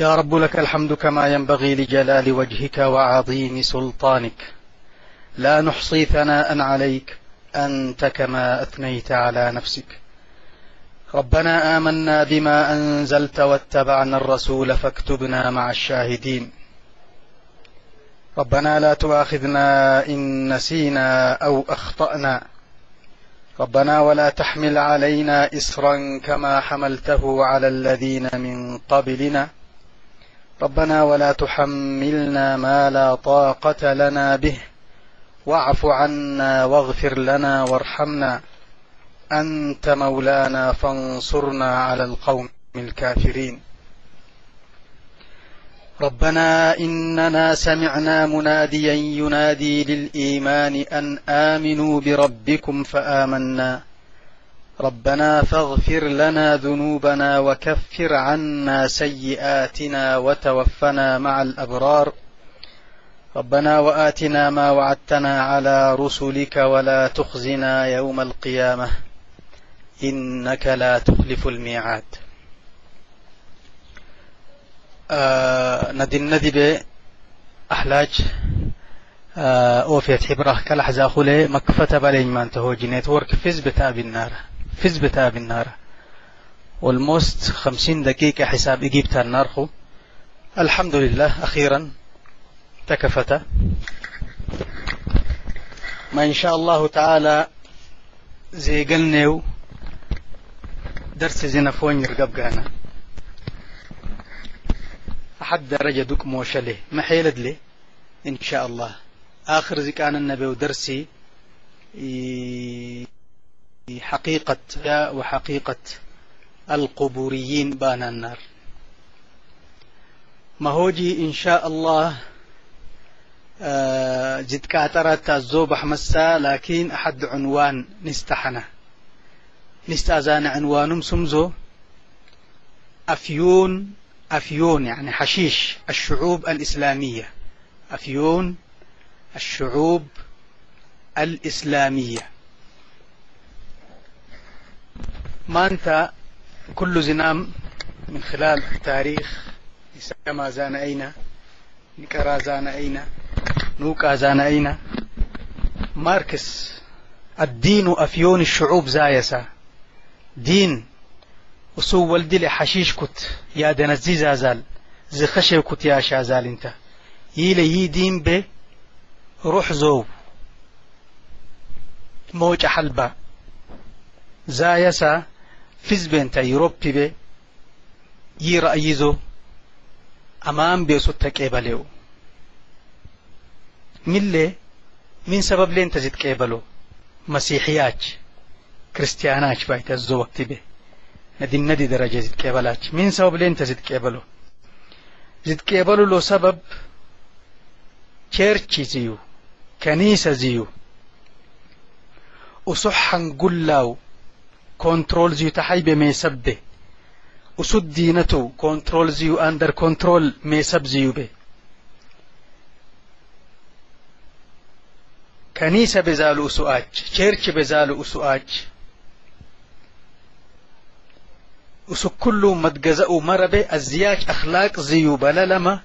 يا رب لك الحمد كما ينبغي لجلال وجهك وعظيم سلطانك. لا نحصي ثناء عليك أنت كما أثنيت على نفسك. ربنا آمنا بما أنزلت واتبعنا الرسول فاكتبنا مع الشاهدين. ربنا لا تؤاخذنا إن نسينا أو أخطأنا. ربنا ولا تحمل علينا إسرا كما حملته على الذين من قبلنا. ربنا ولا تحملنا ما لا طاقة لنا به. واعف عنا واغفر لنا وارحمنا. أنت مولانا فانصرنا على القوم الكافرين. ربنا إننا سمعنا مناديا ينادي للإيمان أن آمنوا بربكم فآمنا. ربنا فاغفر لنا ذنوبنا وكفر عنا سيئاتنا وتوفنا مع الأبرار. ربنا وآتنا ما وعدتنا على رسلك ولا تخزنا يوم القيامة. إنك لا تخلف الميعاد. آه ندن ندب أحلاج. آه أوفيت حبرة. كالحزا خلي مكفة بلين ما انتهو جنيت ورك فز بتاب النار فز بتاب النار. والموست خمسين دقيقة حساب إجيبتها النار الحمد لله أخيرا تكفت. ما إن شاء الله تعالى زي قلنيو درس زينا فوين يرقب قانا. أحد درجة دوك موشله ما حيلد لي؟ إن شاء الله. آخر زي كان النبي ودرسي حقيقة وحقيقة القبوريين بان النار. ما هوجي إن شاء الله جد كاترت الزوبح مسا لكن أحد عنوان نستحنا. نستأذان عنوانهم سمزو. أفيون أفيون يعني حشيش الشعوب الإسلامية. أفيون الشعوب الإسلامية. ما أنت كل زنام من خلال التاريخ كما زان أين نكرا زان أين نوكا زان أين. ماركس الدين أفيون الشعوب زايسة دين وسو ولدي لحشيش كت يا دنزي زازال زي خشي كت يا شازال انت. يلي يي دين به روح زو موج حلبة. زايسة فيز بنت يوروبي به يي رأيزو أمام بيسو تكيباليو ملي من سبب لين تزيد كيبلو مسيحيات كريستيانات بايت الزو وقت به ندي ندي درجة زيد كيبلات من سبب لين تزيد كيبلو زيد كيبلو لو سبب تشيرشي زيو كنيسة زيو وصحا قلاو كنترول زيو تحيبه ما يسبه وسد دينته كنترول زيو اندر كنترول ما يسب زيو به. كنيسة بزالو أسواج شيرش بزالو أسواج أسو كله متجزأ مربه الزياج أخلاق زيو بللما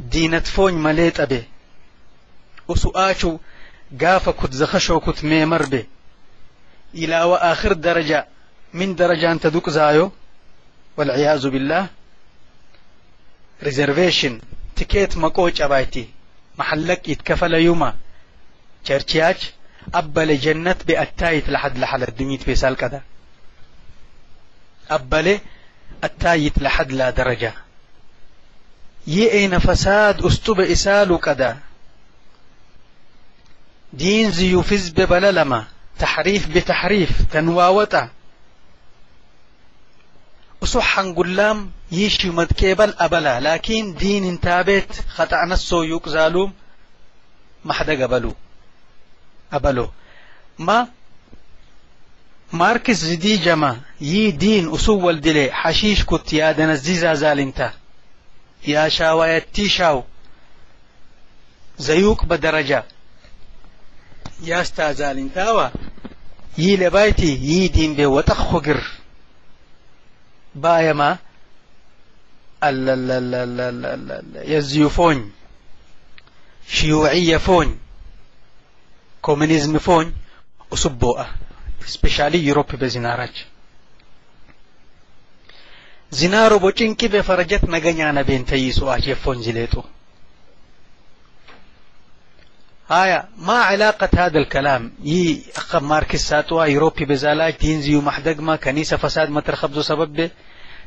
دينت فون مليت أبي أسواجو قافة كت زخشو كت ميمر به إلى وآخر درجة. من درجة أنت دوك زايو؟ والعياذ بالله. ريزرفيشن تيكيت مقوش أبايتي. محلك يتكفل يوما. چرچياج أبل جنة بأتايت لحد لحد الدنيا بيسال كذا. أبل أتايت لحد لا درجة. يئين فساد أستوب إسالو كذا. دين زيو فز ببللما تحريف بتحريف تنواوتا أصحا قلام يشي مدكيبل أبلا لكن دين تابت خطأ نسو يقزالو ما حدا قبلو. أبلو ما؟ ماركس زدي جما يي دين أسو الدلي حشيش كت يا دنزيزا زالنتا. يا yaastaazalintawa yii lebayti yii diimbe waxakho gir baayama የዚዩፎኝ ሽዩዕየ ፎኝ። ኮሚኒዝም ፎኝ። ኡስቦአ ስፔሻሊ ዩሮፕ በዚናራች። ዚናሮ ቦጭንቂ በፈረጀት ነገኛ ነቤን ተይሶ አቼፎኝ ዝሌጡ هايا ما علاقة هذا الكلام؟ يي أخب ماركس ساتوا يوروبي بزالاج تينزيو محدق كنيسة فساد ما ترخبزو سبب به.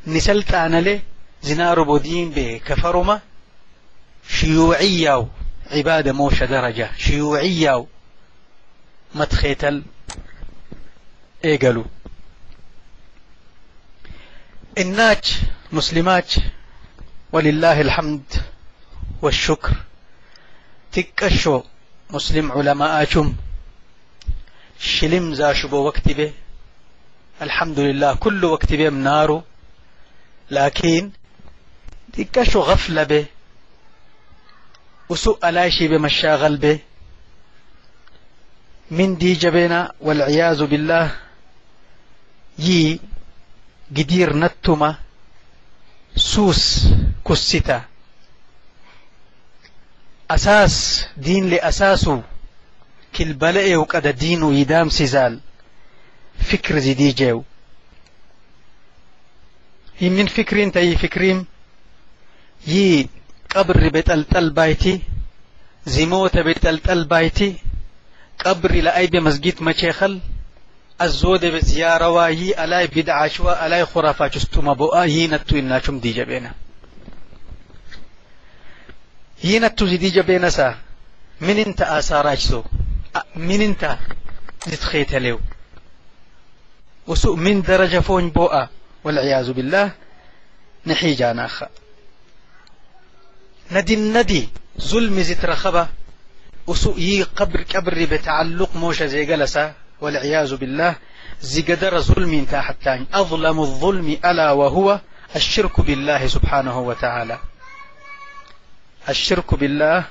نسلت أنا ليه زنار بودين بكفرما شيوعية عبادة موشة درجة شيوعية متخيتل؟ إيقلو. الناج مسلمات ولله الحمد والشكر. تكشو. مسلم علماء شم شلم زاشبو وقت به. الحمد لله كل وقت به منارو لكن تكشو غفلة به. وسوء لاشي بمشاغل به. من دي جبنا والعياذ بالله. يي قدير نتما سوس كستا أساس دين لأساسه كل بلئه وقد دينه يدام سزال فكر زي جيو هي من فكرين تي فكريم يي قبر بتلتل بايتي زموت بتلتل بايتي قبر لأي بمسجد مشيخل الزود بزيارة وهي ألاي بدعة شوى ألاي خرافة جستما بؤا هينتو إناشم دي جبينا هينتو دي جبينا سا. من انت آثار أجسو من انت نتخيت له وسوء من درجة فون بؤا والعياذ بالله نحيجانا أخا ندي الندي ظلم زت رخبة. وسوء قبر قبر بتعلق موشة زي جلسة والعياذ بالله زي قدر ظلم حتى أظلم الظلم ألا وهو الشرك بالله سبحانه وتعالى. الشرك بالله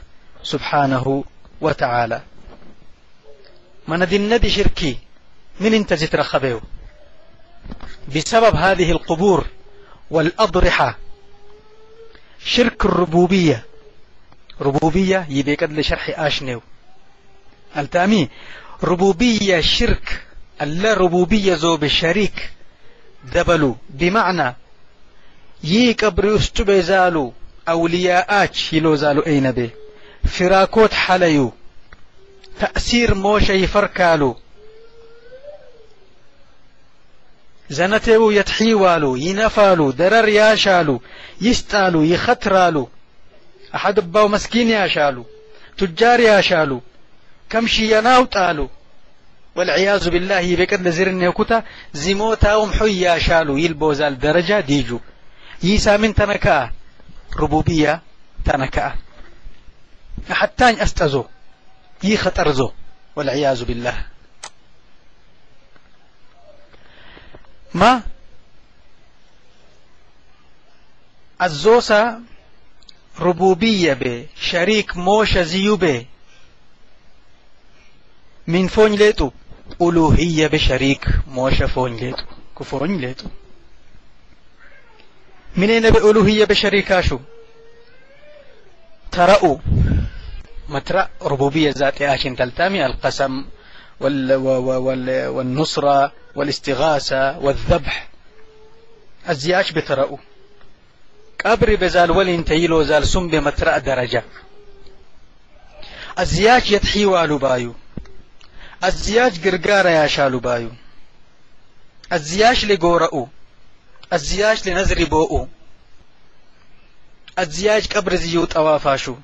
سبحانه وتعالى. من دي شركي من انت زت رخبه بسبب هذه القبور والأضرحة شرك الربوبية. ربوبية يبقى لشرح آشنو التامي ربوبية شرك اللا ربوبية زو بالشريك دبلو. بمعنى يي قبر استبه زالو أولياءات يلو زالو أين به فراكوت حليو. تأثير موشة يفركالو زنتيو يتحيوالو ينفالو درر ياشالو يستالو يخترالو. أحد باو مسكين ياشالو تجار ياشالو كمشي يناو تالو. والعياذ بالله يبقى لزرن يكوتا زموتاهم حي ياشالو يلبوزال درجة ديجو. يسا من ربوبية تنكا حتى أستزو يخطرزو والعياذ بالله. ما الزوسا ربوبية به شريك موشة زيو به من فون ليتو ألوهية بشريك موشة فون ليتو كفون ليتو منين بألوهية بشريكاشو ترأوا مترأ ربوبية ذات آشن تلتامي. القسم وال وال والنصرة والاستغاثة والذبح. الزياش بترأوا قبر بزال ولين تيلو زال سم بمترأ درجة. الزياج يتحي والو بايو. الزياج قرقارة يا شالو بايو. الزياش لقورأو. الزياج لنزري بوء. الزياج قبر زيو طوافاشو.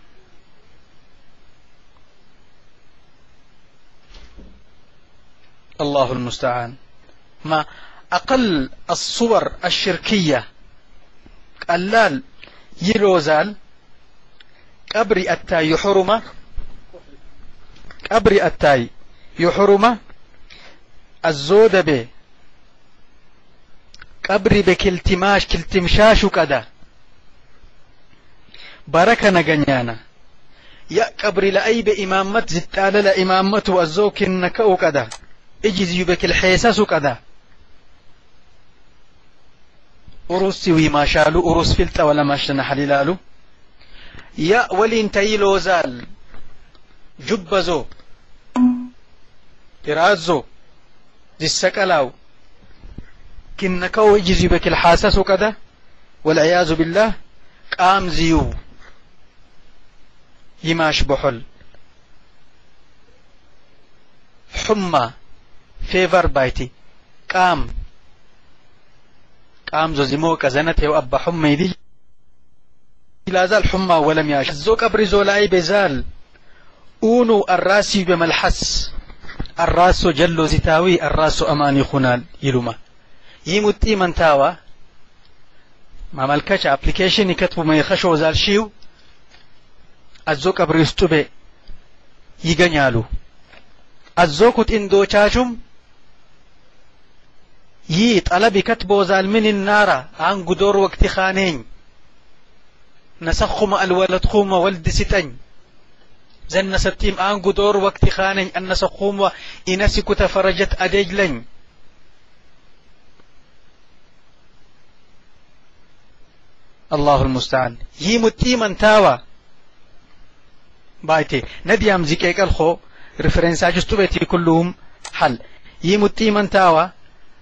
الله المستعان. ما أقل الصور الشركية. قلال يلوزال. قبر التاي يحرم. قبر التاي يحرم. الزود به. Qabri be kiltimaash kiltimshaashu qada baraka naganyana ya qabri la'ay be imaamat zixxaalala imaammatu azzoo kinna ka'u qada ijiziyu be kilxeesasu qada urusi wiimaashaalu urus filxa walamashana halilaalu ya waliin tayiloozaal jubbazo iraazo zissaqalaaw كن كو جزي بك الحاسس كذا والعياذ بالله قام زيو. يماش بحل. حمى. فيفر بايتي. قام. قام زو زمو كزنت يو أبا حمى دي لا زال حمى ولم ياش زو قبر زولاي بزال. اونو الراسي بملحس. الراس جلو زتاوي الراس أماني خنال. يلوما يمتي من تاوى ما ملكش ابلكيشن يكتبوا ما يخشوا زال شيو الزوك ابريستوبي يغنيالو الزوكت اندو تشاشم يي طلبي كتبو زال من النار عن قدور وقت خانين نسخم الولد خوم ولد ستن زن ستيم عن قدور وقت خانين أن نسخوم إنسك تفرجت أدجلن الله المستعان. يمتي من تاوى. بايتي. ندي أم زيكيك الخو ريفرنس أجستو بيتي كلهم حل. يمتي من تاوى.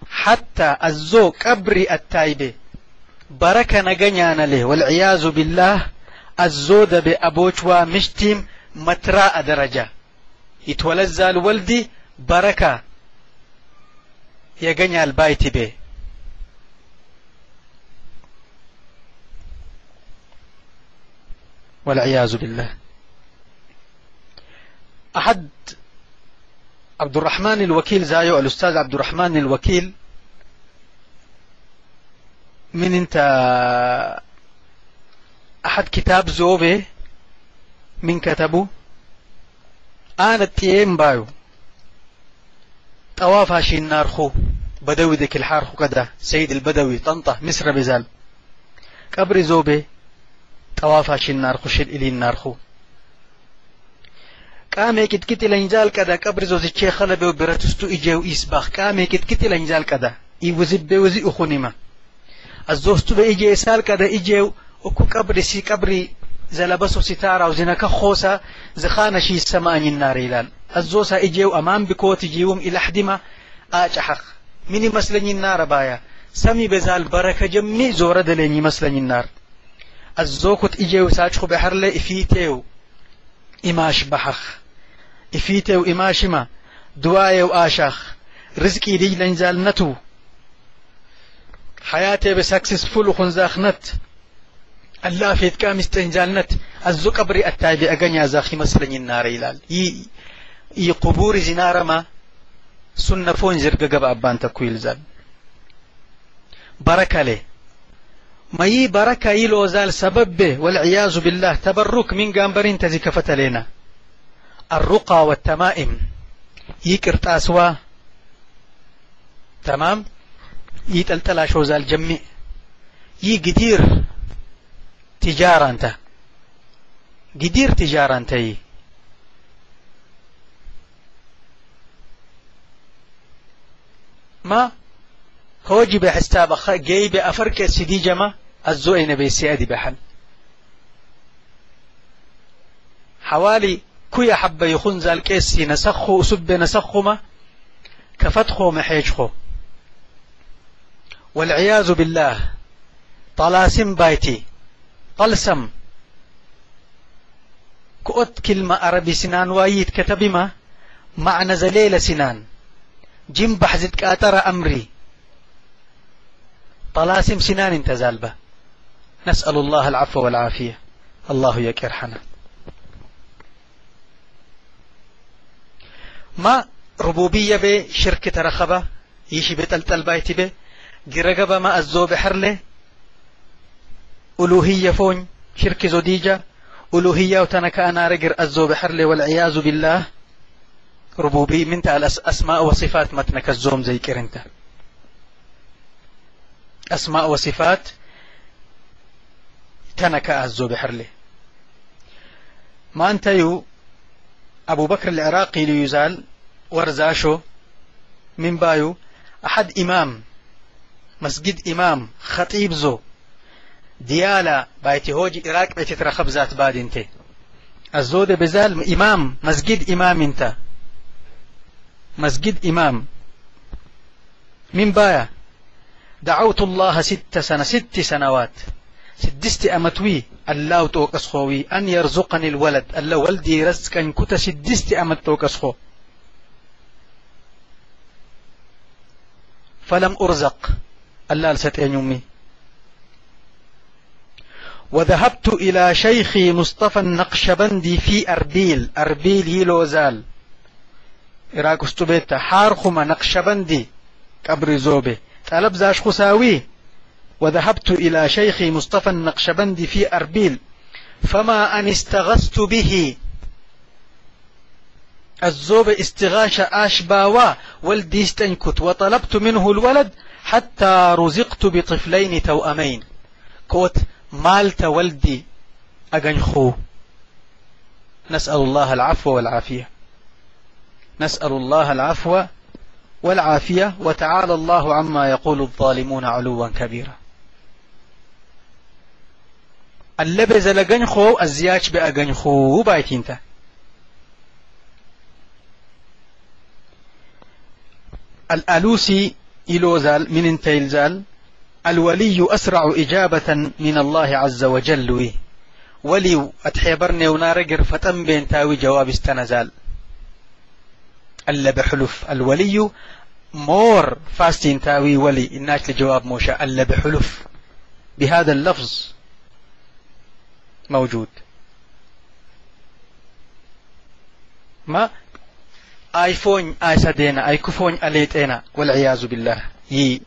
حتى الزو قبري التايبة. بركة نغنيانا له. والعياذ بالله. الزود بأبوشوا مشتيم متراء درجة. يتولزى الولدي بركة. يغني البايتي به. والعياذ بالله. أحد عبد الرحمن الوكيل زايو الأستاذ عبد الرحمن الوكيل من انت أحد كتاب زوبي من كتبه؟ أنا التيم بايو. طواف هاشي النار خو بدوي ذيك الحار خو كده سيد البدوي طنطا مصر بزال. قبر زوبي طوافاش النار خش إلي النار خو قامي كت كت لنجال كذا قبر زوز الشيخ خلب وبرتستو إجاو إسباخ قامي كت كت لنجال كذا يوزب بوزي أخونما الزوستو بإجي إسال كذا إجاو وكو قبر سي قبري زلبسو ستارة وزنك خوسا زخانة شي السماء النار إلال الزوسا إجاو أمام بكوت جيوم إلى حدما آج حق مني مسلني النار بايا الزوكت إجيو ساجخو بحرلي إفيتيو إماش بحخ إفيتيو إماشما دوايو آشاخ رزقي دي لنزال نتو. حياتي بسكسسفول خنزاخنت الله في كام استنجالنت الزو قبري التايبي أغنيا زاخي مسلني النار إلال ي ي قبور زنار ما. سنة فون زرق قبع أبان تكويل زال بركة ليه ما مي بركة إلو زال سبب به والعياذ بالله. تبرك من جامبرين تزكفة لنا الرقى والتمائم. يكر تأسوى تمام؟ يتلتلا شو زال جمي يقدير تجارة أنت. قدير تجارة أنت يي. ما؟ هوجي بحستاب جايب أفرك سيدي جما الزوين بيسي أدي بحل حوالي كويا حبة يخون ذا الكيسي نسخو سب نسخو ما كفتخو محيجخو والعياذ بالله طلاسم بايتي طلسم كؤت كلمة عربي سنان وايد كتبما معنى زليل سنان جيم بحزت كاتر أمري طلاسم سنان انتزال به. نسأل الله العفو والعافية. الله يكرحنا ما ربوبية به؟ شركة رخبة يشي بتلتل بايتي به. جرقبة ما الزوب حرله. ألوهية فون. شرك زوديجة. ألوهية وتنك أنا رجر الزوب حرله. والعياذ بالله. ربوبي من الأسماء وصفات متنك الزوم زي كرنت أسماء وصفات تنك الزوب حرله ما أنت يو أبو بكر العراقي ليزال ورزاشو من بايو أحد إمام مسجد إمام خطيب زو ديالا بايتي هوجي إراك بيتي ترى خبزات باد انت الزود بزال إمام مسجد إمام انت مسجد إمام من بايا دعوت الله ست سنة ست سنوات. سدست أمتوي الله توقس خوي أن يرزقني الولد. الله ولدي رزقا كنت سدست أمت توقس خو فلم أرزق. الله لستين يومي وذهبت إلى شيخي مصطفى النقشبندي في أربيل. أربيل يلوزال إراك استبيت. حارخما نقشبندي. قبر زوبي. طلب زاش خساوي. وذهبت إلى شيخي مصطفى النقشبندي في أربيل. فما أن استغثت به. الزوب استغاش أشباوا. والدي استنكت. وطلبت منه الولد حتى رزقت بطفلين توأمين. كوت مالت ولدي أجنخو نسأل الله العفو والعافية. نسأل الله العفو والعافية وتعالى الله عما يقول الظالمون علوا كبيرا. اللبز لجنخو الزياج بأجنخو بايتينتا الألوسي إلوزال من انتيلزال الولي أسرع إجابة من الله عز وجل. ولي أتحيبرني ونارقر فتم بين تاوي جواب استنزال. ألا بحلف الولي. مور فاستين تاوي ولي. إناش لجواب موشى ألا بحلف. بهذا اللفظ موجود. ما؟ آيفون آي سدينا آي كفون أليتينا والعياذ بالله. يي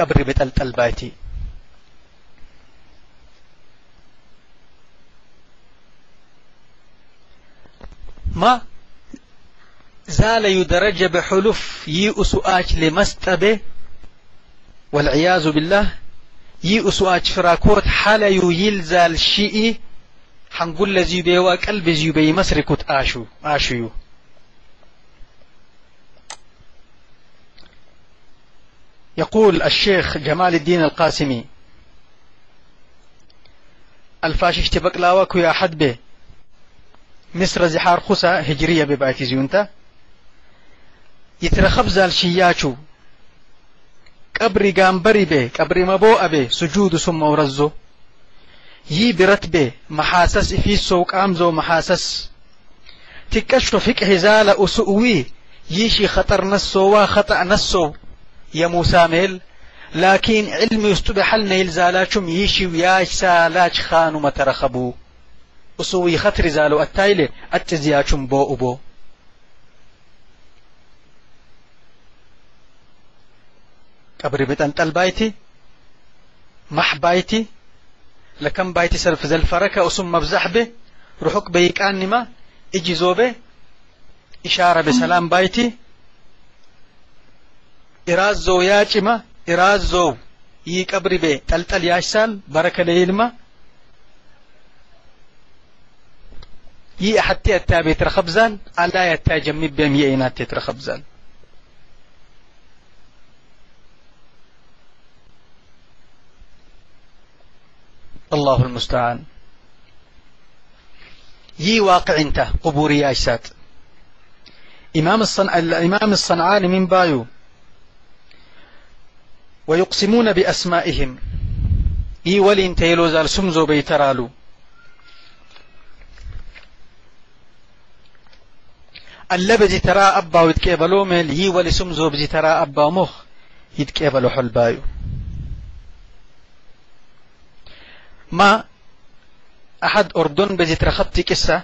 قبر بتلتل بايتي. ما؟ زال يدرج بحلف يئس آج لمستبه والعياذ بالله يئس آج فراكوت حال يلزال شيء حنقول لزي بيوا قلب زي بي مسركوت آشو آشو يقول الشيخ جمال الدين القاسمي الفاشش تبقلاوك يا حد به مصر زحار خسا هجرية ببايتي زيونتا. يترخب زال شياتشو قبري قامبري به قبري مبوء به سجود ثم ورزو. يي برت به محاسس في السوق أمزو محاسس. تكشف فقه زال أسؤوي يشي خطر نسو وخطأ نسو. يا موسى ميل لكن علم يستبح لنا يلزالاتشم يشي وياش سالاش خانو مترخبو. أسوي خطر زالو التايلة أتزياتشم بو. أبو قبر بتنتل بايتي مح بايتي لكم بايتي سرف ذا الفركة أسم مبزح به روحك بيكان نما إجي زوبه إشارة بسلام بايتي إرازو ياجما إرازو يي قبر بي تلتل ياشسال بركة ليلما يي حتى التابي ترخبزان ألا يتاجمي بهم يئينات ترخبزان. الله المستعان. يي واقع انت قبوري أجساد. إمام الصنع... الإمام الصنعاني من بايو. ويقسمون بأسمائهم. إي ولي انت يلوزال سمزو بيترالو. اللي بجي ترى أبا ويتكيبلو ميل يي ولي سمزو بجي ترى أبا مخ يتكيبلو حل بايو ما أحد أردن بجي ترخطي كسة؟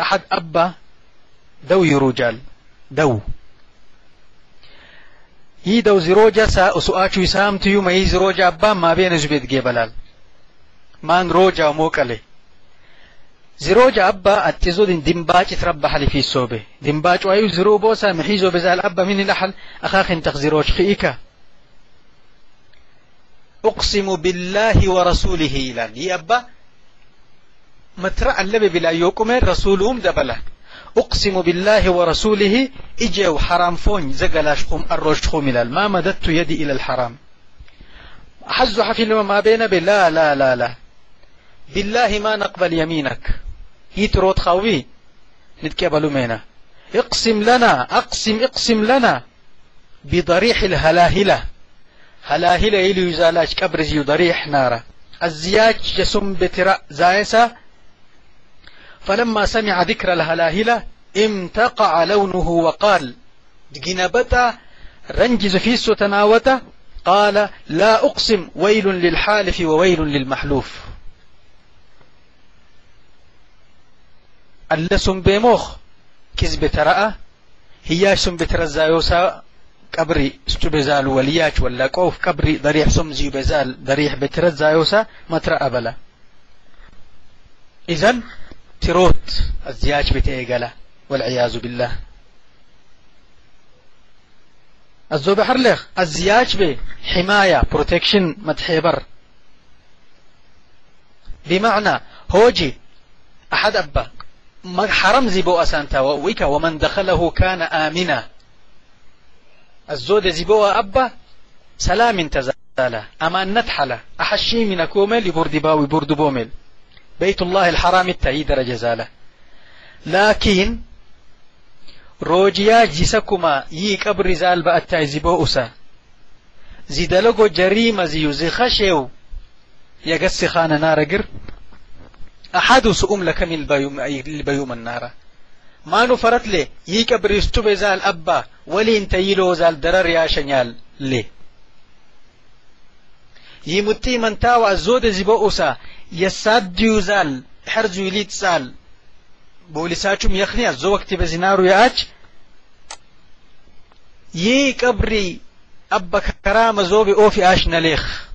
أحد أبا دو يروجال. دو. هي دو زروجا سا سؤاچو يسام تيو ما هي زروجا أبا ما بين زبيد جبلال. مان روجا موكالي زروجا أبا دين دمباج تربح لي في الصوبة. دمباج وأيو زرو بوسا محيزو بزال أبا من الأحل. أخاخ انتخ زروج خيئك أقسم بالله ورسوله هي أبا. مترع اللبي بلا يوكم رسولهم دبله أقسم بالله ورسوله إجوا حرام فون زقلاشكم الرجخم إلى ما مددت يدي إلى الحرام. حز حفل ما بين بالله لا لا لا بالله ما نقبل يمينك. يتروت خوي نتكبلوا مينا. اقسم لنا أقسم اقسم لنا. بضريح الهلاهلة. هلاهلة إلي يزالاج كبرز ضريح نارا الزياج جسم بتراء زايسة فلما سمع ذكر الهلاهلة امتقع لونه وقال جنبتا رنجز فيسو تناوتا قال لا أقسم ويل للحالف وويل للمحلوف. اللسم بموخ كذب ترأى هياشم بترزايوسا قبري استبزال ولياش ولا قوف قبري ضريح سمزي بزال ضريح بترزايوسا مترأى بلا إذن تروت الزياج بتيقلا والعياذ بالله. الزو بحر لخ الزياج به حماية بروتكشن متحبر بمعنى هوجي أحد أبا حرم زيبو أسانتا وإيكا ومن دخله كان آمنا. الزود زيبو أبا سلام تزالا أمان نتحلا أحشي من كومل يبرد باوي برد بومل بيت الله الحرام التأي درجة زالة. لكن روجيا جسكما يي قبر زال بأتا زيبو أسا. زيدلقو جريمة زيو زي خشيو. يقس خان نار قر. أحد سؤم لك من البيوم, البيوم النار. ما نفرت لي يي قبر يستوب زال أبا. ولي انت يلو زال درر يا شنيال ليه يمتي من تاوى الزود زيبو أسا يساد زال حرز يليت سال بوليساتشم يخني زو وقت بزنارو ياج يي قبري أبا كرام زوبي أوفي آش نليخ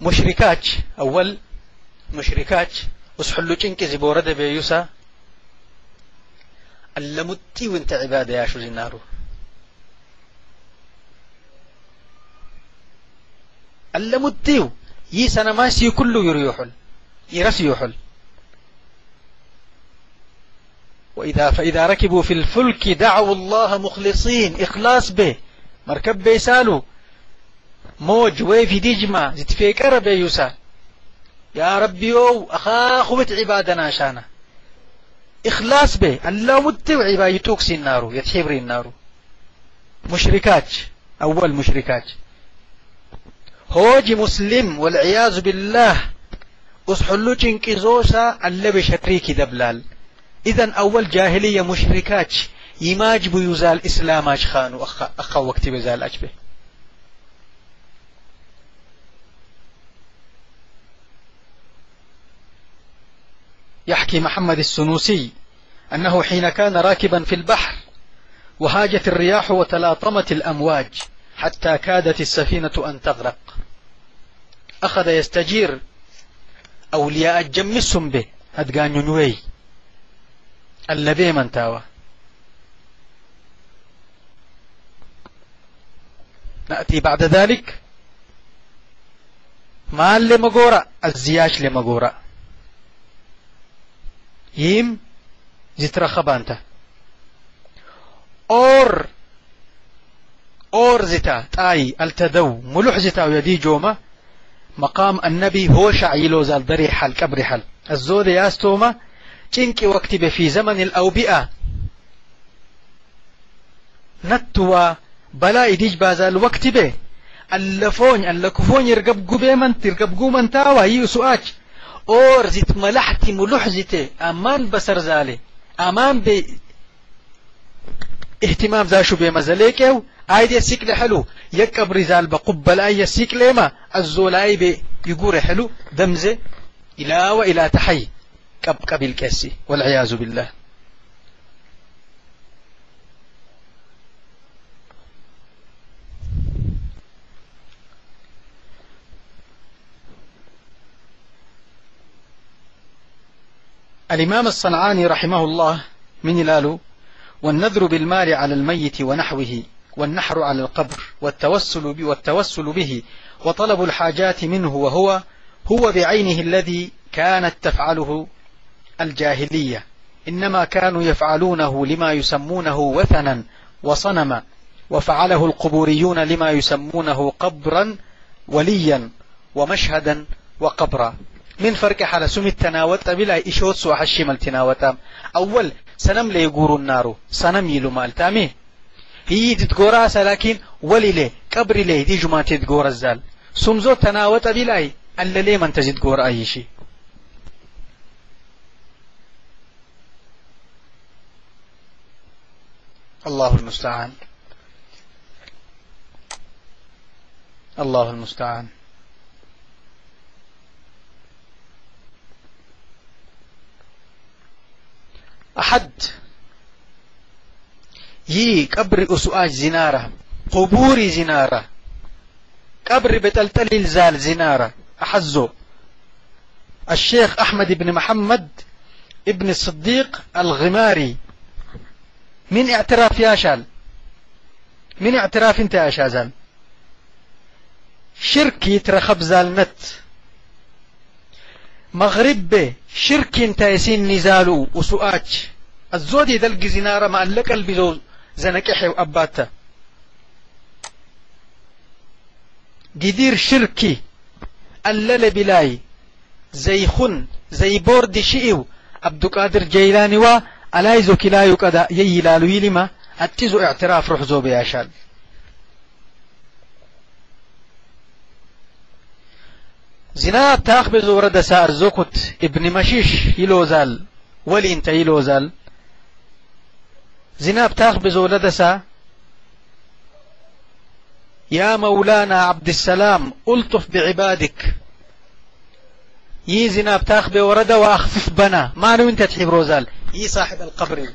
مشركات أول مشركات وسحلو چنك زي بورد بيوسا اللمتي وانت عبادة يا شو زنارو اللمتيو يي سنماسي كله يريحل يرس يحل. وإذا فإذا ركبوا في الفلك دعوا الله مخلصين إخلاص به مركب بيسالو موج ويفي ديجما زتفيكر بيوسا يا ربي أو أخاخبت عبادنا شانا. إخلاص به الله متو عبايتوك سي النار يتحبري النار مشركات أول مشركات هوج مسلم والعياذ بالله أصحلو چنكزوسا اللي بشكريك دبلال. إذن أول جاهلية مشركات يماج بيزال إسلاماش خانو أخا, أخا وقت بزال أجبه يحكي محمد السنوسي أنه حين كان راكبا في البحر وهاجت الرياح وتلاطمت الأمواج حتى كادت السفينة أن تغرق. أخذ يستجير أولياء جمسهم به أدقان نوي النبي من تاوى. نأتي بعد ذلك. مال لمغورة الزياش لمغورة. يم زترخب أنت. أور أور زتا تاي التدو ملوح زتا يدي جوما مقام النبي هو شعيلو زال دري حل كبر حل الزود ياستوما تنكي واكتب في زمن الأوبئة. نتوا بلا إديج بازال واكتبه اللفون اللكفون يرقب قبيمن ترقب قومن تاوى يسؤاج اور زت ملحتي ملوح زته أمان بسر زاله أمان ب اهتمام ذا شو بمزليك أو عايد يسيك حلو. يكب رزال بقبل آي يسيك لما الزولاي بي يقول حلو. دمزة. إلى وإلى تحي. كب قبل كسي والعياذ بالله. الإمام الصنعاني رحمه الله من لالو والنذر بالمال على الميت ونحوه والنحر على القبر والتوسل, والتوسل به وطلب الحاجات منه وهو هو بعينه الذي كانت تفعله الجاهلية. إنما كانوا يفعلونه لما يسمونه وثنا وصنما وفعله القبوريون لما يسمونه قبرا وليا ومشهدا وقبرا. من فرق حالة سمي التناوت بلا إشوت سوى حشي التناوت أول سنم لي يقوروا النار سنم يلو مالتامي هي تتقورا لكن ولي لي قبر لي دي جمعة تتقورا الزال سمزو تناوت بلا ألا لي من تزيد قورا أي شيء الله المستعان. الله المستعان. أحد. يي قبر أسؤاج زنارة قبور زنارة قبر بتلتل الزال زنارة. أحزو. الشيخ أحمد بن محمد ابن الصديق الغماري. من اعتراف يا شال؟ من اعتراف انت يا شازال شرك يترخب زال نت. مغرب شرك تايسين نزالو وسؤاج الزودي دلق زنارة ما ألك البزو زنكحي وأباتا ديدير شركي ألل بلاي زي خن زي بورد شئو عبد قادر جيلاني وا ألايزو كلايو قدا ييلالو يلما أتزو اعتراف روح زوبي زنا تاخبز ورد سار زوكت ابن مشيش يلوزال ولي انت يلوزال. زنا بتاخبز ولد سا يا مولانا عبد السلام ألطف بعبادك. يي زنا بتاخب ورد وأخفف بنا. ما نو انت تحب روزال. يي صاحب القبر.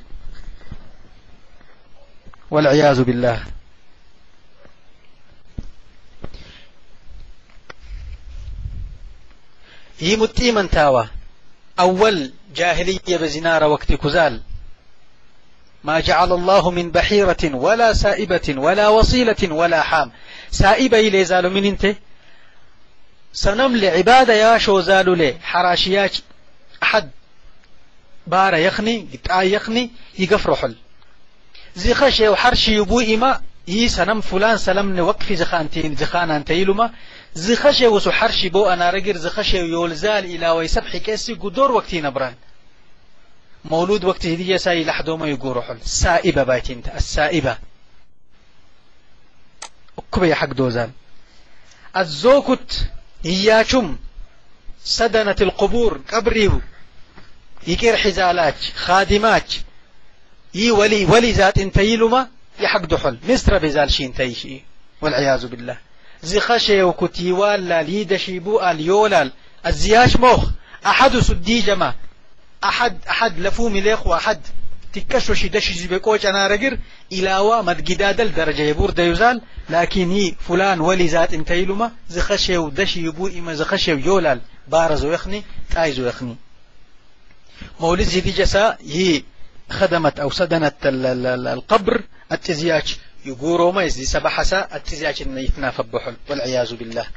والعياذ بالله. هي متيمن تاوى أول جاهلية بزنار وقت كزال ما جعل الله من بحيرة ولا سائبة ولا وصيلة ولا حام سائبة إلي زالو من انت سنم لعبادة يا شو زالو لي حراشيات أحد بار يخني قطع يخني يقفر حل زي خشي وحرشي يبو إما يي سنم فلان سلم وقف زخانتين زخان انتيلما زخشي وسو حرشي بو أنا رجر زخشي يولزال إلى ويسبح كيسي قدور وقتي نبران. مولود وقت هدية ساي لحدوما يقول حل. سائبة بايتين السائبة. أكبي حق دوزان. الزوكت هياشم سدنة القبور قبريه يكير حزالات خادمات. يي يحق دحل مصر بزال شين تيشي والعياذ بالله. زي خشي وكتيوال لا ليدشيبو اليولال الزياش موخ. أحد سدي جما أحد أحد لفو مليخ وأحد. تكشو شدش زبكوش أنا رجر. إلاوا مد جدادل درجة يبور ديوزال لكن هي فلان ولي ذات انتيلما زخشي ودشي يبو إما زخشي يولال بارز ويخني تايز ويخني. مولد زي دي جسا هي خدمت أو سدنت القبر. التزياج يقوروا ما يزدي سبحسا التزياج إن يتنافبحل والعياذ بالله.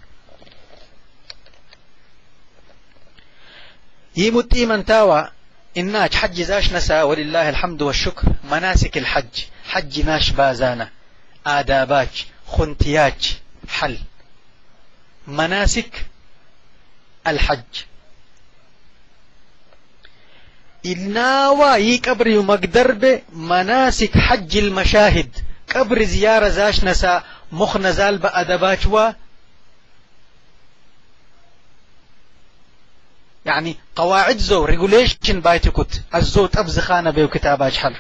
يمتي من تاوى. إناج حج زاش نسا ولله الحمد والشكر. مناسك الحج. حج ناش بازانا. آداباج. خنتياج. حل. مناسك الحج. الناوى يي قبر مقدر مناسك حج المشاهد. قبر زيارة زاش نسا مخ نزال بأدباج و يعني قواعد زو ريجوليشن بايتكوت الزو تبز خانة بيو كتاباج حل.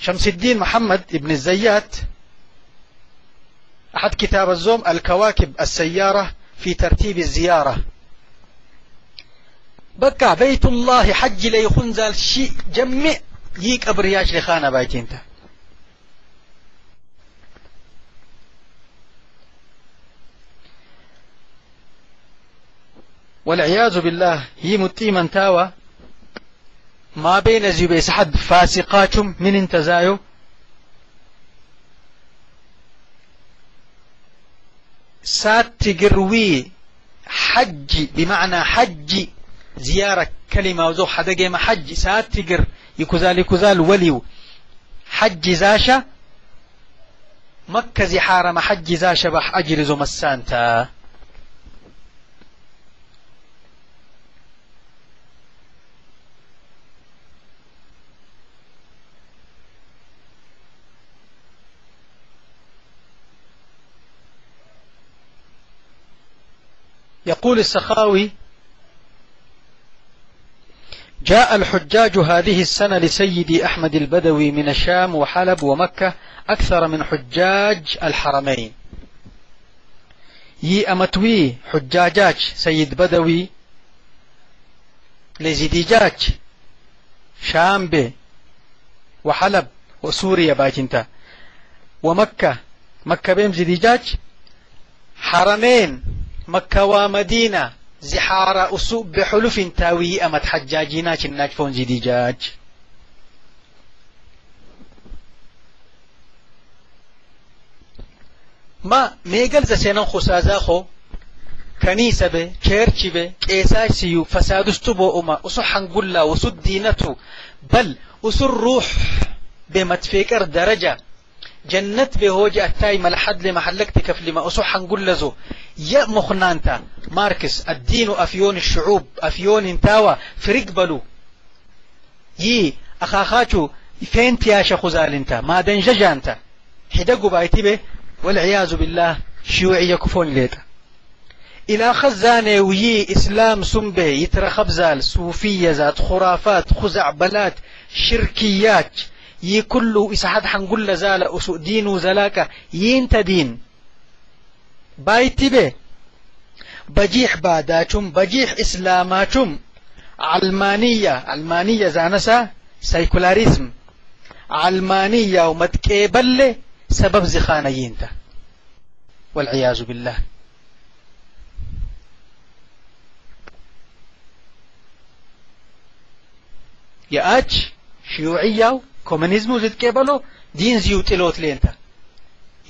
شمس الدين محمد ابن الزيات. أحد كتاب الزوم الكواكب السيارة في ترتيب الزيارة. بكى بيت الله حج لي خنزال شيء جمع. ييك أبرياش لخانة بايتينتا. والعياذ بالله هي متيما تاوى. ما بين زيبي سحد فاسقاتهم من انتزايو. سات تقروي حج بمعنى حج زيارة كلمة وزو حدا ما حج سات تقر يكزال يكزال وليو. حج زاشا مكة زي حارم حج زاشا بح أجرزو مسانتا. يقول السخاوي جاء الحجاج هذه السنة لسيدي أحمد البدوي من الشام وحلب ومكة أكثر من حجاج الحرمين. يي أمتوي حجاجاج سيد بدوي لزيديجاج شام بي وحلب وسوريا باجنتا ومكة مكة بيم زيديجاج حرمين مكة ومدينة زحارة أسوء بحلف تاوي أمت حجاجينا كناج فون زديجاج ما ميقل زسينا خسازاخو كنيسة به كيرتي به كيساج سيو فسادستو أما أسو حنقلا وسو دينته بل أسو الروح بمتفكر درجة. جنت بهوجة التاي ملحد لمحلك تكف لما أصح نقول لزو يا مخنانتا ماركس الدين أفيون الشعوب أفيون انتاوى فرق بلو. يي أخاخاتو فين تياشا خزال أنت؟ ما دنججا أنت. حدقوا بايتي به؟ والعياذ بالله شيوعية كفون ليتا إلى خزانة ويي إسلام سنبه يترخبزال صوفية ذات خرافات خزعبلات شركيات. يكل إسعاد حنقول لزال أسوء دين وزلاك ينت دين. بايت بي بجيح باداتم بجيح إسلاماتم علمانية علمانية زانسا سيكولاريزم. علمانية ومتكيبل سبب زخانة ينت والعياذ بالله. يا يأج شيوعية كومونيزمو زتقبلو دين زيو تلوت لينتا.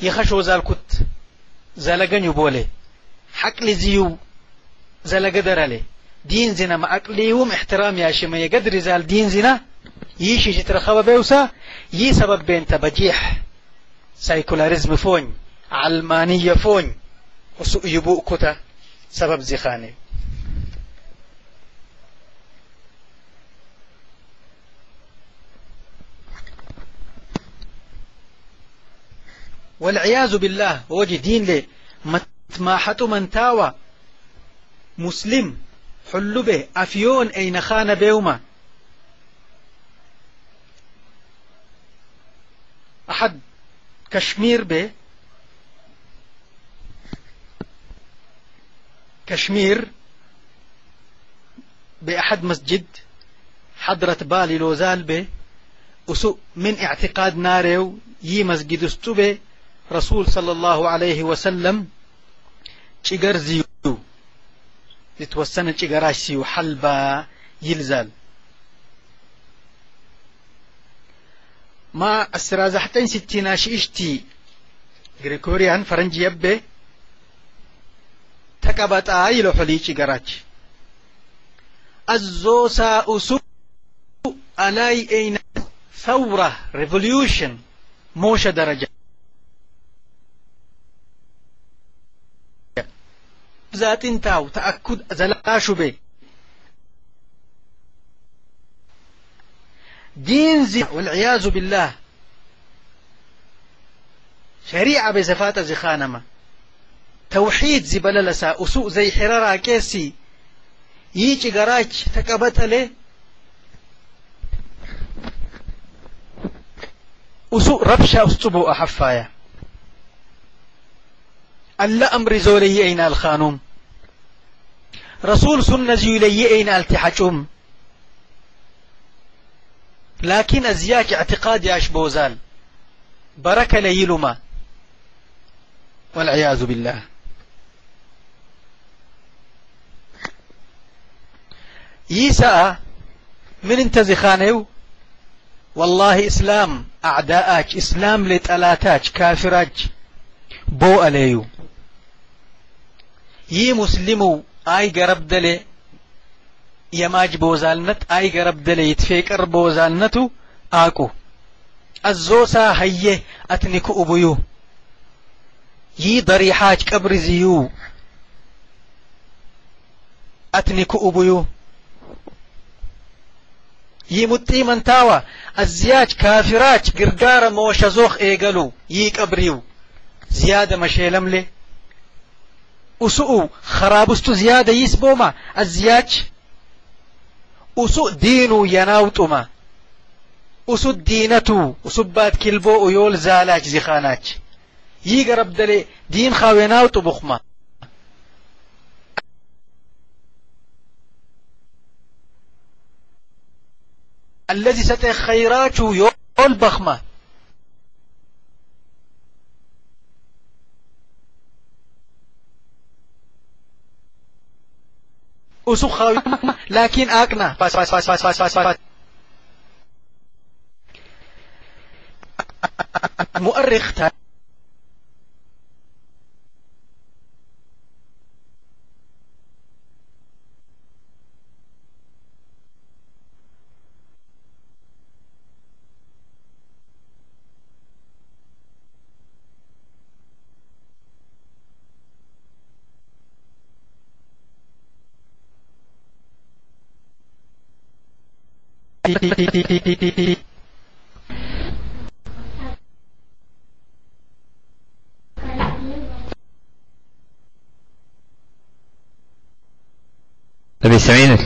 يخشو زالكت زالغن يبولي حق لزيو زالغدر عليه دين زنا ما أقليهم احترام يا شما يقدر زال دين زنا يشي جترخب بيوسا يي سبب بين تبجيح سايكولاريزم فون علمانية فون. وسوء يبوء كتا سبب زخاني والعياذ بالله وجه دين لي. متماحة من تاوى. مسلم حل به. أفيون أين خان بيوما أحد كشمير به. كشمير بأحد مسجد. حضرة بالي لوزال به. وسوء من اعتقاد ناريو. يي مسجد استوبه رسول صلى الله عليه وسلم چگر زيو لتوسن چگراش سيو حلبا يلزال ما السرازحتين ستين شئشتي غريكوريان فرنجي يبه تكبت آيل حلي چگراش الزوسا أسو ألاي أين ثورة. Revolution. موشة درجة. ذات انتاو تأكد زلاشو بي. دين زي والعياذ بالله. شريعة بزفات زخانما توحيد زي بللسا أسوء زي حرارة كيسي. ييجي قراج تقبتله أسوء ربشة أسطبو أحفايا. ألا أمر زولي أين الخانوم؟ رسول سنة زولي أين التحجم لكن أزياك اعتقاد ياش بوزال بركة ليلما. والعياذ بالله. يسا من انت زخانيو؟ والله إسلام أعداءك إسلام لتألاتاك كافراج بو أليو. يي مسلمو آي قرب دلي يماج بوزالنت آي قرب دلي يتفكر بوزالنتو آكو الزوسا هيه أتنكو أبيو يي ضريحاج كبر زيو أتنكو أبيو يمتي من تاوى الزياج كافراج قرقار موشزوخ أسوء خرابستو زيادة يسبوما الزياج. أسوء دينو يناوتما أسوء دينتو أسبات كلبو يول زالاج زخاناج يقرب دلي دين خاويناوتو بخما. الذي ستي خيراته يول بخمة أسوخ لكن أقنى فاس فاس فاس فاس فاس فاس فاس مؤرخ طيب سمعين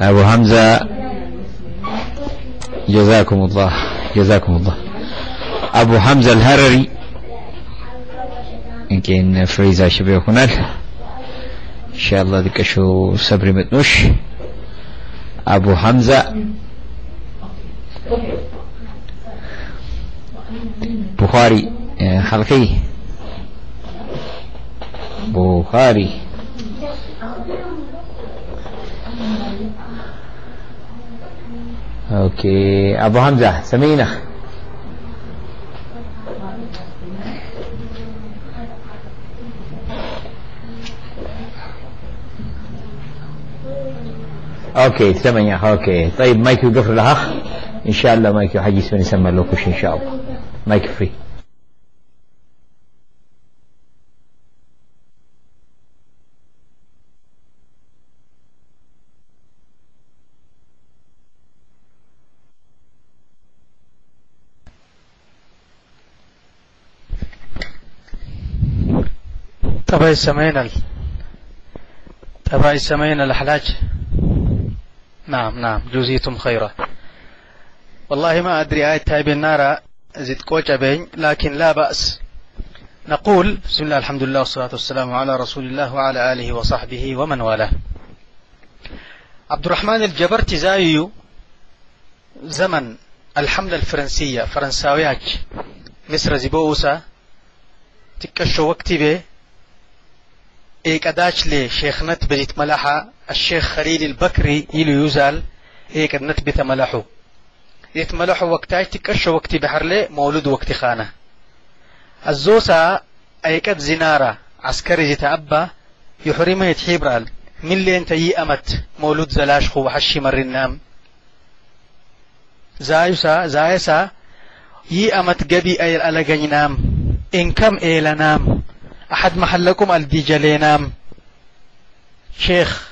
أبو حمزة. جزاكم الله. جزاكم الله. أبو حمزة الهرري. يمكن فريزا شبيه هناك. إن شاء الله ذيك شو صبري متنوش. أبو حمزة. بخاري حلقي بخاري. أوكي أبو حمزة سمينا أوكي ثمانية. أوكي. طيب مايك يقفل لها إن شاء الله مايك حجي اسمه يسمى لوكوش إن شاء الله. مايك فري. تبعي سمعنا ال... تبعي سمعنا الأحلاج. نعم نعم. جزيتم خيرا. والله ما أدري آية تايب النار زد كوجة بين لكن لا بأس. نقول بسم الله الحمد لله والصلاة والسلام على رسول الله وعلى آله وصحبه ومن والاه. عبد الرحمن الجبرتي زايو زمن الحملة الفرنسية فرنساوياك. مصر زبوسة تكشو وقتي به. إيكاداش لي شيخنت بديت ملحة الشيخ خليل البكري إلو يزال إيكادنت بيت ملحو يتملحو وقتاش تكشو وقتي بحر لي مولود وقتي خانة. الزوسا أيكاد زنارة عسكري جتا أبا يحرمه يتحيبرال من لين تي أمت مولود زلاش خو وحشي مرنام زايسا زايسا يي أمت قبي أي ألقينام إن كم إيلنام أحد محلكم الديجلينام شيخ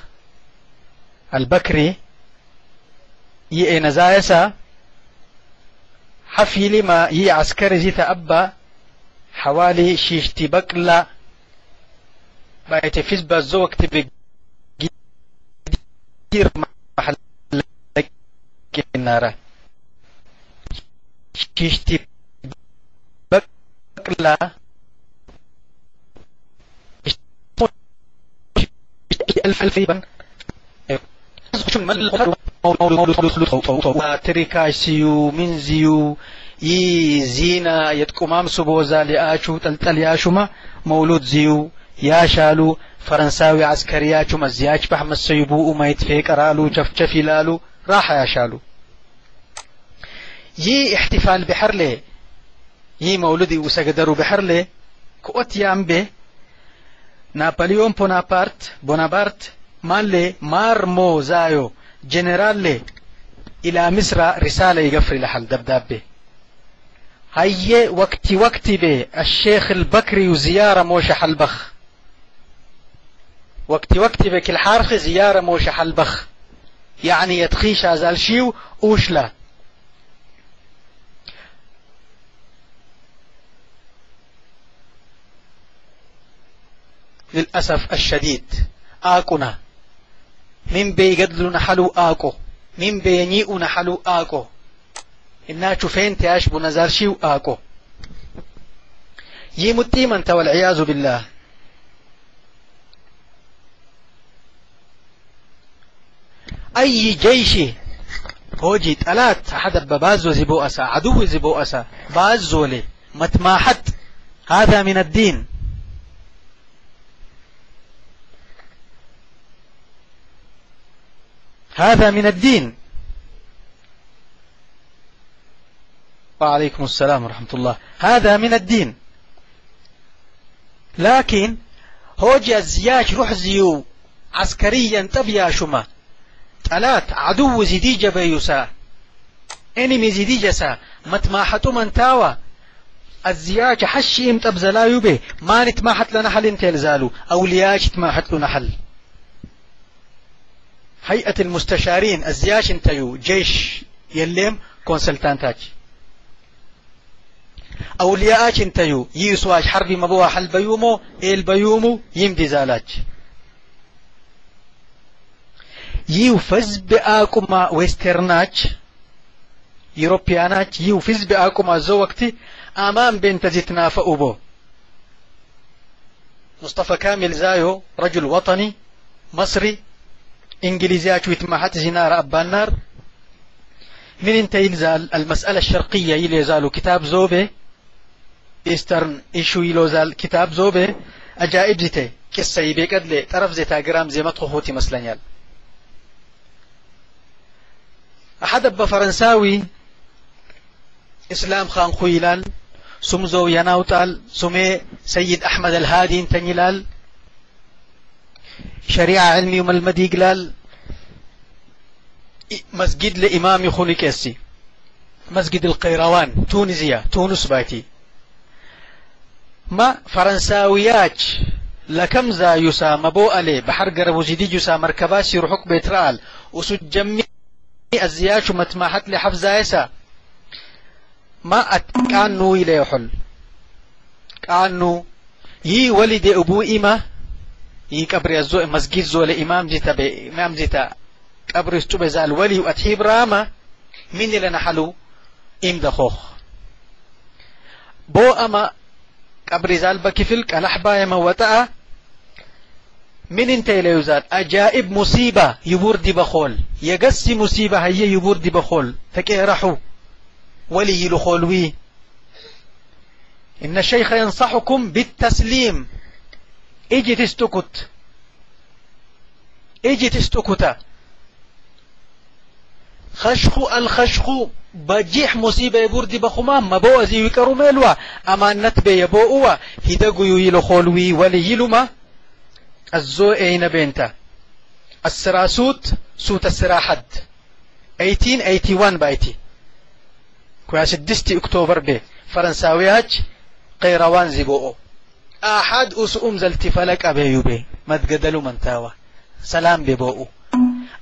البكري يي نزايسا حفي لما يي عسكري زي تأبا حوالي شيشتي بكلا بقيت فيز بزو اكتب كتير محل النار شيشتي بكلا ألف ألف تريكايسيو منزيو يي زينة يتقمام سبوزا لآشو تلتلياشما مولود زيو ياشالو فرنساوي عسكرياتو مزياج بحمد سيبو ما يتفيك رالو جفجف لالو راح ياشالو يي احتفال بحرلي يي مولودي وسجدرو بحرلي كوت يامبي نابليون بونابرت بونابرت مالي مارمو زايو جنرال إلى مصر رسالة يقفر لحل دبداب هاي وقتي وقتي بي الشيخ البكري وزيارة موش حلبخ وقتي وقتي بك الحارخ زيارة موش حلبخ يعني يتخيش هذا شيو اوشلا للأسف الشديد. آكنا. من بيقدلو نحلو آكو. من بينيئو نحلو آكو. إنها شوفين تياش بنزار شيو آكو. يمتي من والعياذ بالله. أي جيش هوجي تلات أحد ببازو زبو أسا عدو زبو أسا بازو لي متماحت. هذا من الدين. هذا من الدين. وعليكم السلام ورحمة الله. هذا من الدين. لكن هوجي الزياج روح زيو. عسكريا تبيا شما. تلات عدو زيدي جبيوسا إنمي زيدي جسا متماحتو من تاوى. الزياج حشي ام تبزلا ما نتماحت لنحل انتل زالو. أولياج تماحت لنحل. هيئة المستشارين الزياش انتيو جيش يلم كونسلتانتاج. أولياء انتيو يسواج حربي مبوها حل بيومو إل بيومو يمدي زالاج يو فز بآكما ويسترناج يوروبياناج يو فز بآكما زو وقتي أمام بنت زيتنا فأوبو. مصطفى كامل زايو رجل وطني مصري إنجليزيات ويتمحت زنار أبا النار من انت يلزال المسألة الشرقية يلزال كتاب زوبي إيسترن إيشو يلوزال كتاب زوبي أجائب زيتي قصة يبيقد لي طرف زيتا جرام زي مطخو خوتي مسلنيال أحد أبا فرنساوي إسلام خان خويلال سمزو يناوتال سمي سيد أحمد الهادي تنيلال شريعة علمي وما المدي قلال مسجد لإمام يخوني كيسي. مسجد القيروان تونسية تونس باتي ما فرنساويات لكم زا يسا مبو ألي بحر قرب وزيدي يسا مركباسي روحك بيترال. وسجمي جمي الزياش متماحت لحفظة يسا ما أتكانو إلي يحل كانو يي ولد أبو إما يقبر الزو مسجد زول إمام جيتا بإمام جيتا قبر يستوب زال ولي وأتحيب راما من لنا حلو إم دخوخ بو أما قبر زال بكفل كالحبا يما وطأ من انت يزال أجائب مصيبة يبور دي بخول يقسي مصيبة هي يبور دي بخول تكي رحو ولي يلخولوي إن الشيخ ينصحكم بالتسليم أجي تستكت أجي تستكتا خشخو الخشخو بجيح مصيبة يبوردي بخمام مبو ازي ويكرو ميلوا. أما النتبه يبوؤوا. هدقو يلو خولوي ولي يلما الزو أين بينتا السراسوت سوت. السراحد 1881 بايتي. كويا سدستي أكتوبر بي. فرنساوياج قيروان زيبوء زلتي فلك أبيو بي مدقدلو منتاوى سلام ببوء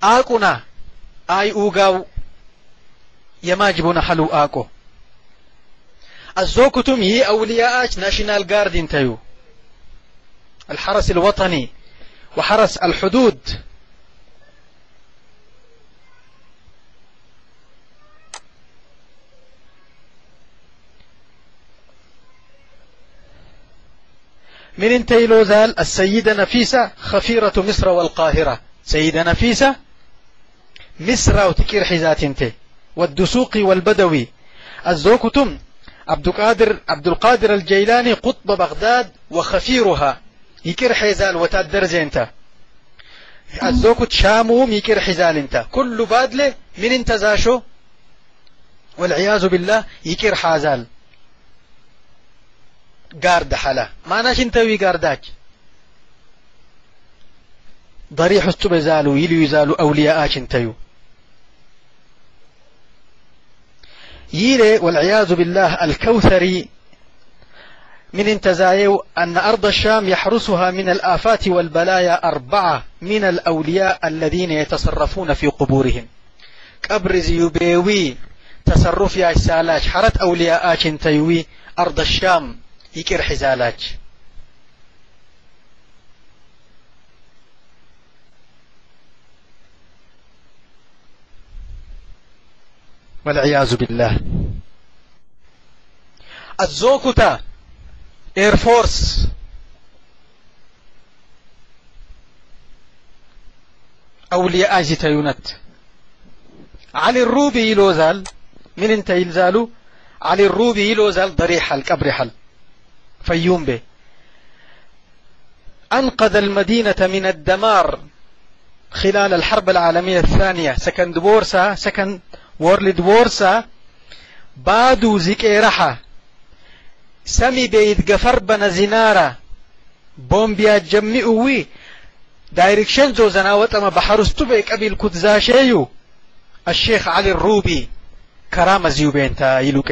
آقنا آي أوغاو. يماجبون حلو آقو الزوكتم هي أولياء ناشينال جاردين تيو الحرس الوطني. وحرس الحدود. من انتي لوزال السيدة نفيسة خفيرة مصر والقاهرة. سيدة نفيسة مصر وتكير حزات انت والدسوق والبدوي. الزوكتم عبد القادر عبد القادر الجيلاني قطب بغداد وخفيرها. يكير حيزال وتاد درجة انت. الزوكت شامو يكير حزال انت. كل بادلة من انت زاشو والعياذ بالله يكير حازال. حلا ما ناش انتوي قارداج ضريح استو بزالو يلو يزالو أولياء انتيو ييري والعياذ بالله الكوثري من انتزايو أن أرض الشام يحرسها من الآفات والبلايا أربعة من الأولياء الذين يتصرفون في قبورهم. قبر زيوبيوي تصرف يا سالاج حرت أولياء تيوي أرض الشام يكر حزالاج والعياذ بالله الزوكوتا اير فورس أولياء تيونت علي الروبي يلوزال من انت يلزالو علي الروبي يلوزال ضريح الكبر حل فيوم به أنقذ المدينة من الدمار خلال الحرب العالمية الثانية. سكند بورسا سكند وورلد وورسا بادو زكيرحة سمي بيت قفر بنا زنارة. بومبيا جمئوي دايركشن زو زناوت اما بحرستو بيك ابي الكتزاشيو الشيخ علي الروبي. كرامة زيوبين تا يلو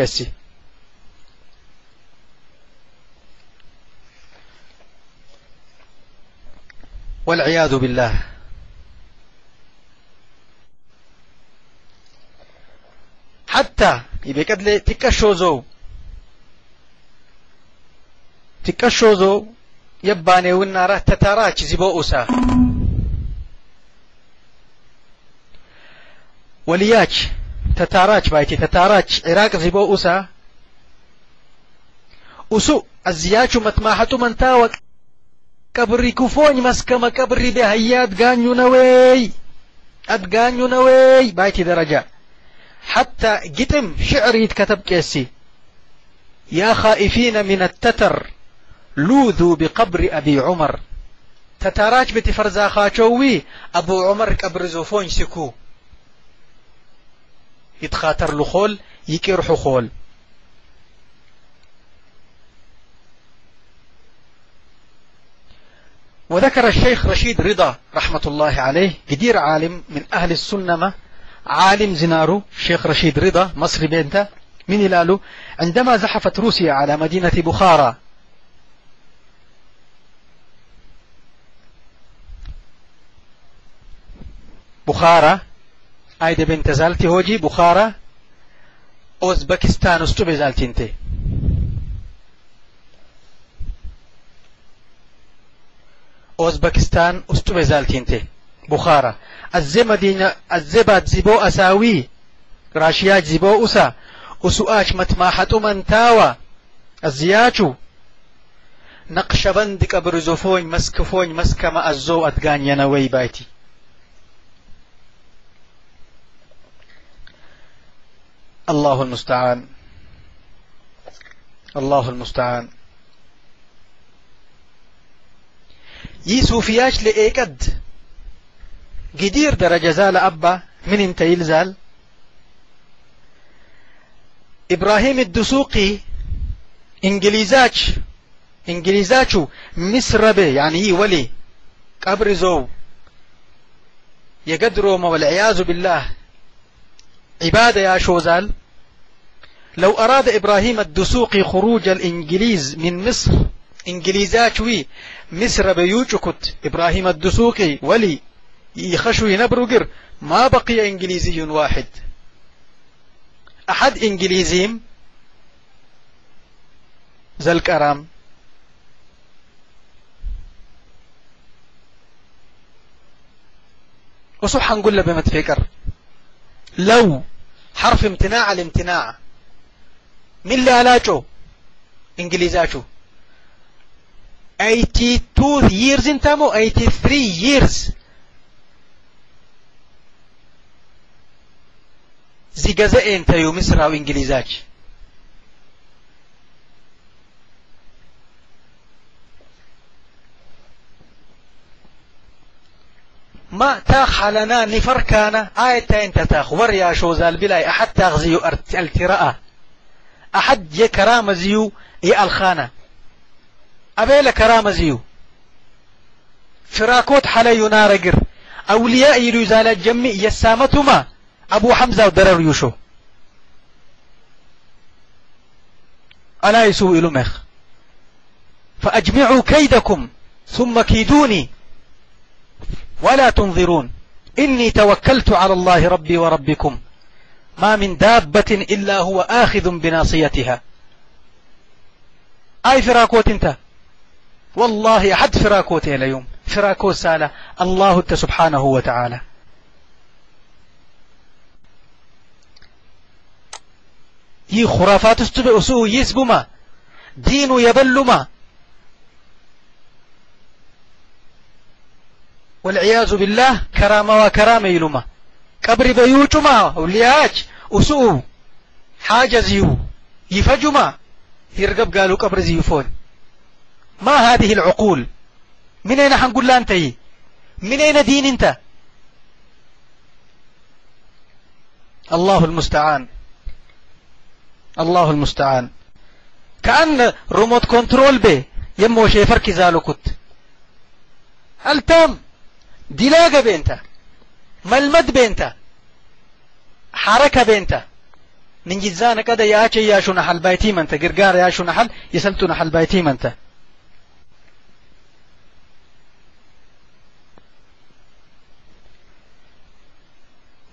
والعياذ بالله. حتى يبقى تكشوزو تكشوزو يباني والنار تتراج زبو أسا ولياج تتاراج بايتي تتاراج عراق زبو أسا أسو الزياج متماحة من تاوك. مسكما كبري بهيات غانيو نوي. أدغانيو نوي. بايتي درجة. حتى جتم شعر يتكتب كيسي. يا خائفين من التتر لوذوا بقبر أبي عمر. تتاراج بتفرزا خاچوي أبو عمر قبر زوفون سكو. يتخاطر لخول يكير خول وذكر الشيخ رشيد رضا رحمة الله عليه قدير عالم من أهل السنة عالم زنارو شيخ رشيد رضا مصري بنته من هلاله عندما زحفت روسيا على مدينة بخارى بخارى آيد بنت زالتي هوجي بخارى أوزبكستان استو بزالتي انت أوزبكستان استو بزالتي انت بخارى الزي مدينة الزي بات زيبو أساوي. راشياج زيبو أسا. وسؤاش متماحة من تاوى. الزياجو نقشبند قبر زفوين مسكفوين مسكما الزو أدقان ينوي بايتي. الله المستعان. الله المستعان. يسو فياش لإيكد. قدير درجة زال أبا من انت يلزال إبراهيم الدسوقي إنجليزاتش إنجليزاتشو مصر به يعني هي ولي قبر زو. يقدروا والعياذ بالله. عبادة يا شوزال لو أراد إبراهيم الدسوقي خروج الإنجليز من مصر إنجليزات وي. مصر بيوجكت. إبراهيم الدسوقي ولي. يخشوا ينبرقر ما بقي إنجليزي واحد. أحد إنجليزيم. ذا الكرام. وصح نقول له بمتفكر لو حرف امتناع الامتناع. من اللي علاجه انجليزاته 82 years انتمو 83 years. زي جزاء انت يو مصر أو انجليزات ما تاخ لنا نفركانا آية انت تاخ وريا شو زال بلاي أحد تاغزيو التراء أحد يكرام زيو يا أبيل كرام زيو. فراكوت حالي نارقر أولياء يلو زالت جمي يسامتما أبو حمزة ودرر يوشو. ألا يسوء إلمخ فأجمعوا كيدكم. ثم كيدوني. ولا تنظرون. إني توكلت على الله ربي وربكم. ما من دابة إلا هو آخذ بناصيتها. أي فراكوت انت؟ والله أحد فراكوت اليوم فراكوت سألة الله سبحانه وتعالى. يي خرافات استبع أسوء يسبما دين يبلما والعياذ بالله كرامة وكرامة يلما قبر بيوتما ولياج أسوء حاجة زيو. يفجما يرقب قالوا قبر زيفون ما هذه العقول؟ من أين حنقول لا أنت من أين دين أنت؟ الله المستعان. الله المستعان. كأن ريموت كنترول به يمو شيفر كزالو كت. هل تام؟ دلاغة بينتا ملمد بينتا حركة بينتا ننجزانا كده ياچي ياشو نحل بايتي منتا قرقار ياشو نحل؟ يسلتو نحل بايتي منتا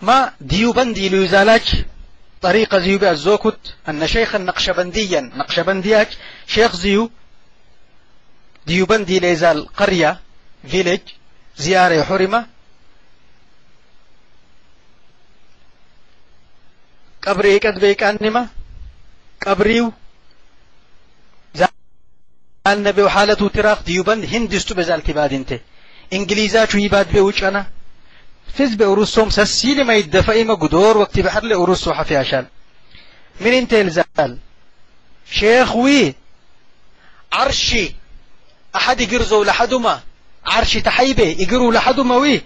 ما ديوبندي ليزالاج طريقة زيو الزوكت أن شيخا نقشبنديا نقشبندياج شيخ زيو ديوبندي ليزال قرية فيلج زيارة حرمة. قبري قد بيك أنما؟ قبريو. النبي وحالته تراق ديوبند هندستو بزال تباد انت إنجليزاتو يباد بيوش أنا؟ فز بأوروسهم سسيل ما يدفع إما قدور وقت بحر لأوروسو حفي عشان. من إنت إلزال؟ شيخ وي. عرشي. أحد يقرزو لحدما عرشي تحيبه. يقروا لحدما وي.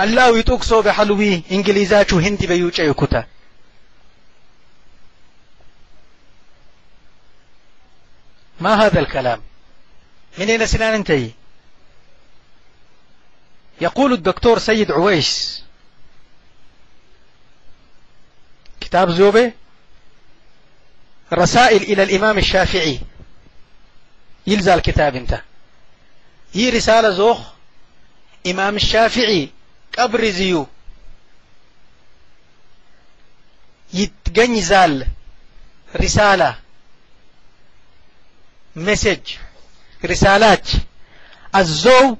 الله يتوكسو بحلوي انجليزاتو هندي بيوچ يكتا ما هذا الكلام؟ من أين سنان انتهي يقول الدكتور سيد عويس. كتاب زوبة. رسائل إلى الإمام الشافعي. يلزى الكتاب انت. هي رسالة زوخ إمام الشافعي. قبر زيو. يتغني زال رسالة. مسج رسالات. الزو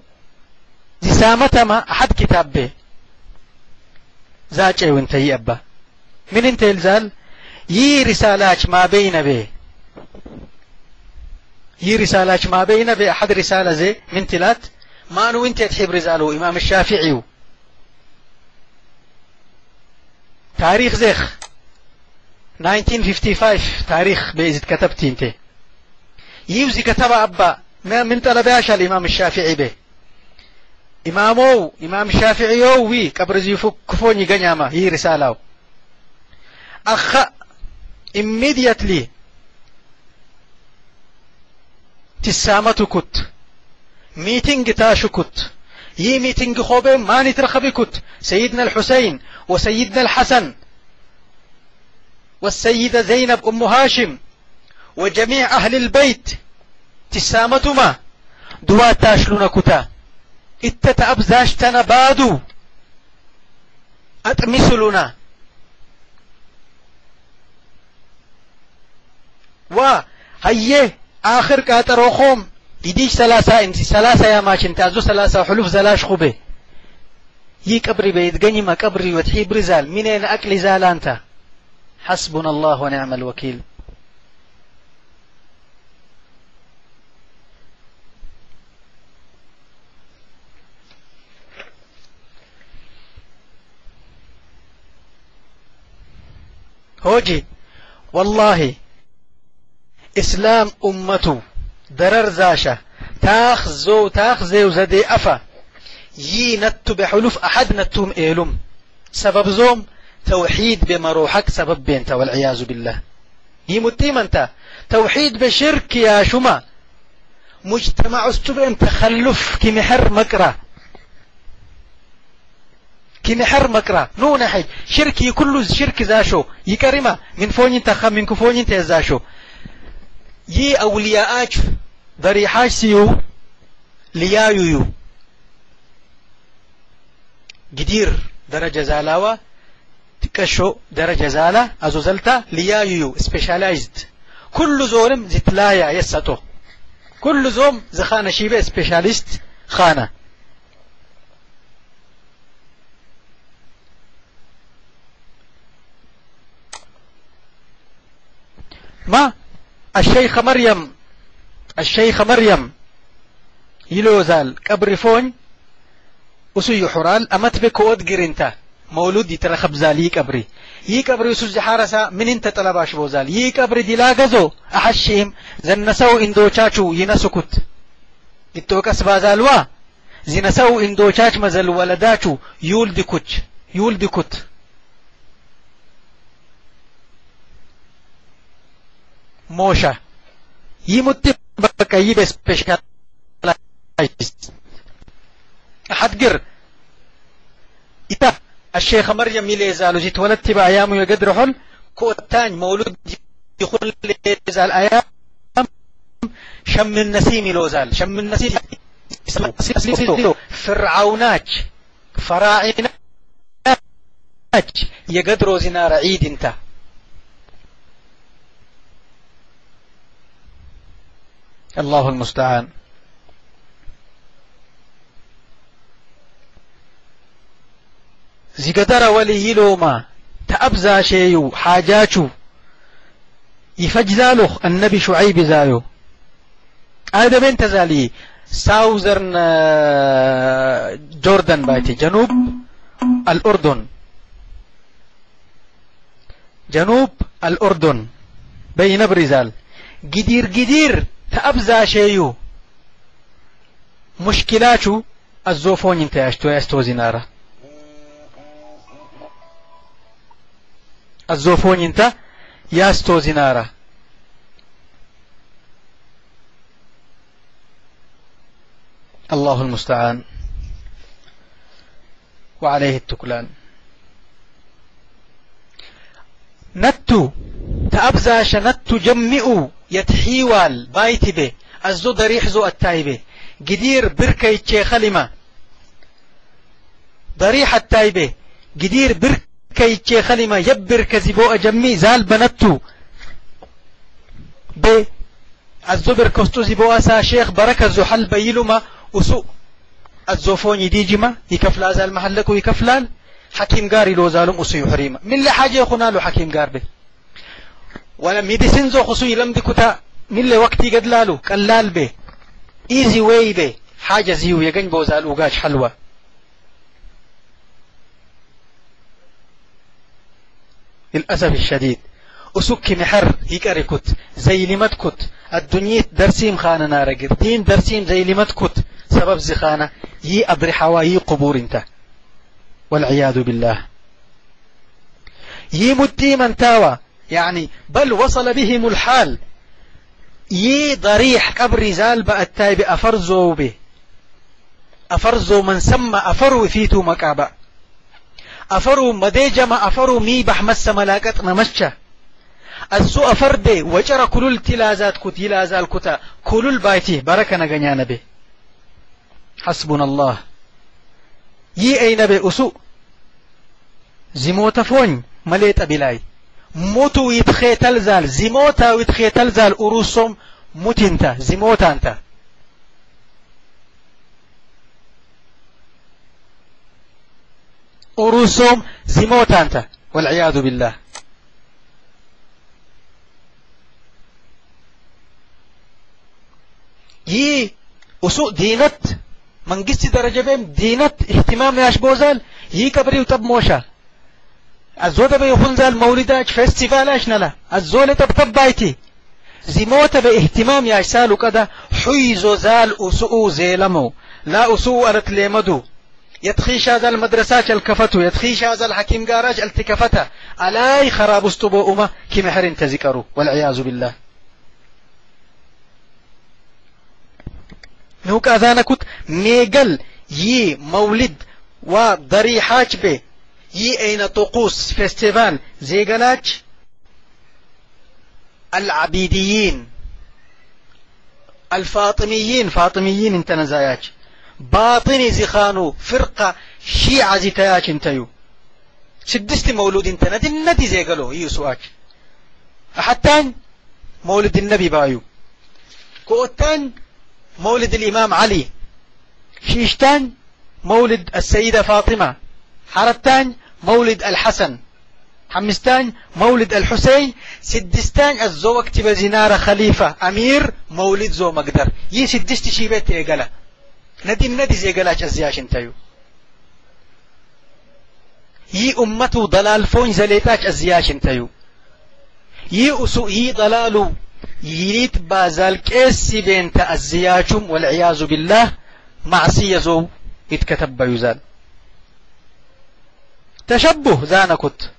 زسامتما أحد كتاب به. زاجي وانت أبا. من انت الزال يي رسالات ما بين به. يي رسالات ما بين به. أحد رسالة زي من تلات؟ ما نو انت تحب رساله إمام الشافعي. تاريخ زيخ. 1955 تاريخ بإذن كتبتي انت. يوزي كتب أبا. من طلباش الإمام الشافعي به. إمامو إمام الشافعي وي قبر زيفو كفوني غنياما هي رسالة. أخ immediately تسامة كت. ميتنج تاشو كت. يي ميتنج خوبي ما نترخبي كت. سيدنا الحسين وسيدنا الحسن والسيدة زينب أم هاشم وجميع أهل البيت تسامتما دوا تاشلون كتا. إتتا أبزاشتنا بادو. أتمثلنا. وهيه آخر كاتروخوم يديش ثلاثة انت ثلاثة يا ماشن تازو ثلاثة حلوف زلاش خوبه. يي قبري بيت ما قبري وتحي برزال. منين أكل زال أنت؟ حسبنا الله ونعم الوكيل. هوجي. والله إسلام أمته درر زاشة. تاخزو تاخزو زدي أفا. يي نتو بحلوف أحد نتوم إيلم سبب زوم توحيد بمروحك سبب بينت والعياذ بالله. يمتيم أنت. توحيد بشرك يا شما. مجتمع استبعن تخلف كمحر مكره. كمحر مكره نون حي شركي كل شرك زاشو. يكرمه من فونين تخم من كفونين تزاشو. يي أولياء ضريحاش سيو. ليايو قدير درجة زالاوة. تكشو درجة زالة أزو زلتا. ليايو سبيشالايزد كل زورم زتلايا يساتو. كل زوم زخانة شيبة سبيشاليست خانة. ما? الشيخ مريم. الشيخ مريم. يلوزال قبر فون. وسي حرال. أمت بكود جرينتا مولود يترخب زال. قبري. يي قبري وسوز حارسا من انت طلباش بوزال يي قبري دي لاغزو. أحشيم زنسو اندوچاچو ينسكت اتوكس بازالوا زنسو اندوچاچ مزل ولداچو. يولد كوچ موشا يمت بقى يبقى سبيشالايزد أحد إتا الشيخ مريم يلي زالو جيت ولدت بأيامه يقدر حل. كوتان مولود يخل زال أيام. شم النسيم لوزال شم النسيم. فرعوناج. فراعناج يقدروا زنار عيد انت. الله المستعان. زيقدر ولي لوما تأبزا شيو حاجاتو يفجزالو النبي شعيب زالو هذا بين تزالي ساوزرن جوردن بايتي جنوب الأردن جنوب الأردن بين برزال قدير تأبزا شيو مشكلاتو الزوفون انت ياشتو يستو زنارة. الزوفون انت ياستو زنارة. الله المستعان. وعليه التكلان. نتو تأبزاش نتو جمئوا يتحيوال بايتي به الزو ضريح زو التايبه قدير بركة يتشي خلمة ضريح التايبه قدير بركة يتشي خلمة يبر كزبو أجمي زال بنتو. ب الزبر كستو زبو أسا شيخ بركة زو حل بيلما وسوء. الزوفون يديجما يكفلا زال محلك ويكفلال حكيم قاري لو زالم أسو يحريما من لحاجة يخنا له حكيم به. ولا ميديسين زو خصوي لم دكتا ملي وقتي قد لالو. قلال به. ايزي واي به. حاجة زيو يقن بوزال وقاش حلوة. للأسف الشديد. أسك محر يقري كت. زي لمت كت. الدنيا درسيم خانة نارقر. دين درسيم زي لمت كت. سبب زخانة يي أضرحوا يي قبور انت. والعياذ بالله. يي مدي من تاوى يعني بل وصل بهم الحال. يي ضريح قبر زال بأتاي بأفرزو به. أفرزو من سمى أفرو فيتو مكابأ. أفرو مديجما أفرو ميبح مس ملاكت نمشة. السو أفرد وجر كل التلازات كتلازال كتا كل البايتي بركة نغنيانا به. حسبنا الله. يي أين به أسو زموت فون مليت أبلاي موتو يتخيتل زال زموتا ويتخيتل زال أروسهم متنتا زموتا انت أروسهم زموتا انت والعياذ من قست درجة بهم دينت اهتمام ياش بوزال يي كبري وطب موشا. الزودة بيخون زال مولداش فيستيفالاش نلا. الزولة تبطب بايتي زموت باهتمام ياش سالو كده حيزو زال أسوء زيلمو لا أسوء أرت ليمدو يتخيش هذا المدرسات الكفتو يتخيش هذا الحكيم قاراج التكفته ألاي خراب استبو أمة كم حرين تذكروا والعياذ بالله. نوك أذانكت ميقل يي مولد وضريحاج به يي أين طقوس فيستيفال زيقلاج العبيديين الفاطميين فاطميين انت نزاياج. باطني زخانو فرقة شيعة زتاياج انتيو سدست مولود انت ندي ندي زيقلو يسواج حتى مولد النبي بايو. كوتان مولد الإمام علي. شيشتان مولد السيدة فاطمة. حرتان مولد الحسن. حمستان مولد الحسين. سدستان الزو اكتب زنار خليفة أمير مولد زو مقدر. يي سدست شيبت إيقلا ندي ندي زيقلاش أزياش انتيو يي أمته ضلال فون زليتاش أزياش انتيو يي أسو يي ضلالو يريد بازال كيسي بين تأزياجم والعياذ بالله معصية زو يتكتب بيزال. تشبه زانكت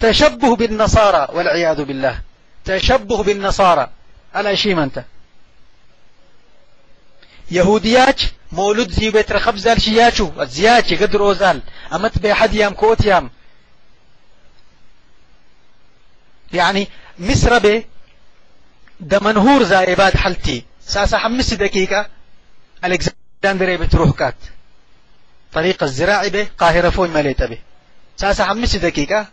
تشبه بالنصارى والعياذ بالله. تشبه بالنصارى. على شيء ما انت؟ يهوديات مولود زي بيت رخب زال شياتشو الزياتي قدر وزال أمت بأحد يام كوت يام. يعني مصر به دمنهور زايباد حلتي. ساسا حمس دقيقة. الكسندريا بتروح كات. طريق الزراعي به قاهرة فوي مليت به. ساسا حمس دقيقة.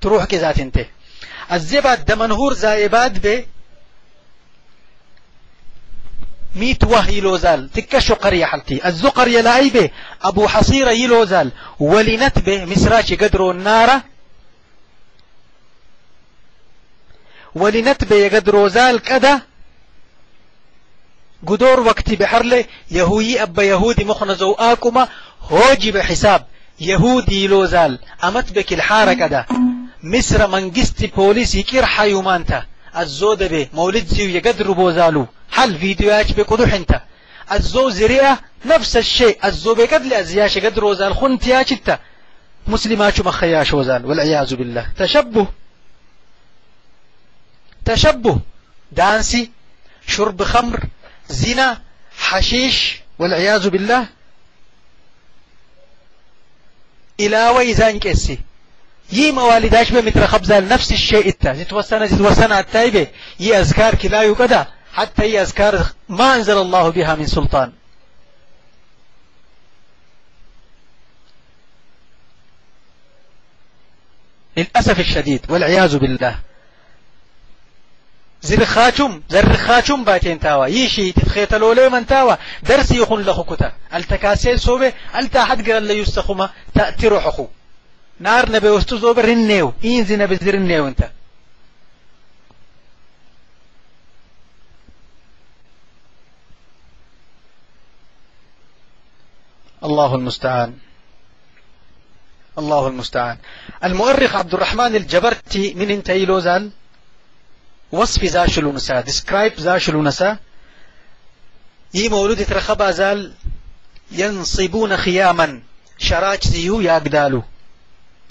تروح كذات انت. الزباد دمنهور زايباد به. ميت وه يلوزال تكشو قرية حلتي. الزو قرية لاي به. أبو حصيرة يلوزال ولنت به. مسراش قدرو النار ولنتبه يقد روزال كده. قدور وقت بحرله يهوي أبا يهودي مخنزو آكما هوجي بحساب يهودي لوزال أمت بك الحارة كده. مصر منقست بوليس يكير حيومانتا. الزود به مولد زيو يقدر بوزالو حل فيديوهات بقدوح انت. الزو زريئة نفس الشيء. الزو بقد لأزياش قدر وزال خنتياش انت. مسلمات مخياش وزال والعياذ بالله. تشبه. تشبه دانسي شرب خمر زنا حشيش والعياذ بالله. إلى ويزان كسي يي موالداش بمتر خبزة نفس الشيء إتا. زتوسنا زتوسنا التايبة. يي أذكار كلا يقدا. حتى يي أذكار ما أنزل الله بها من سلطان. للأسف الشديد والعياذ بالله. زرخاتم زرخاتم باتين تاوا. يشي تتخيتلو لي من تاوا. درسي يخون لخو كتا. التكاسيل صوبة ألتا حد قال لي يستخما تأتي نار نبي وستو صوبة رنيو. إنزي نبي زرنيو انت. الله المستعان. الله المستعان. المؤرخ عبد الرحمن الجبرتي من انتهي لوزان. وصف ذا شلونسا describe ذا شلونسا يي مولود ترخبا زال ينصبون خياما شراج زيو ياقدالو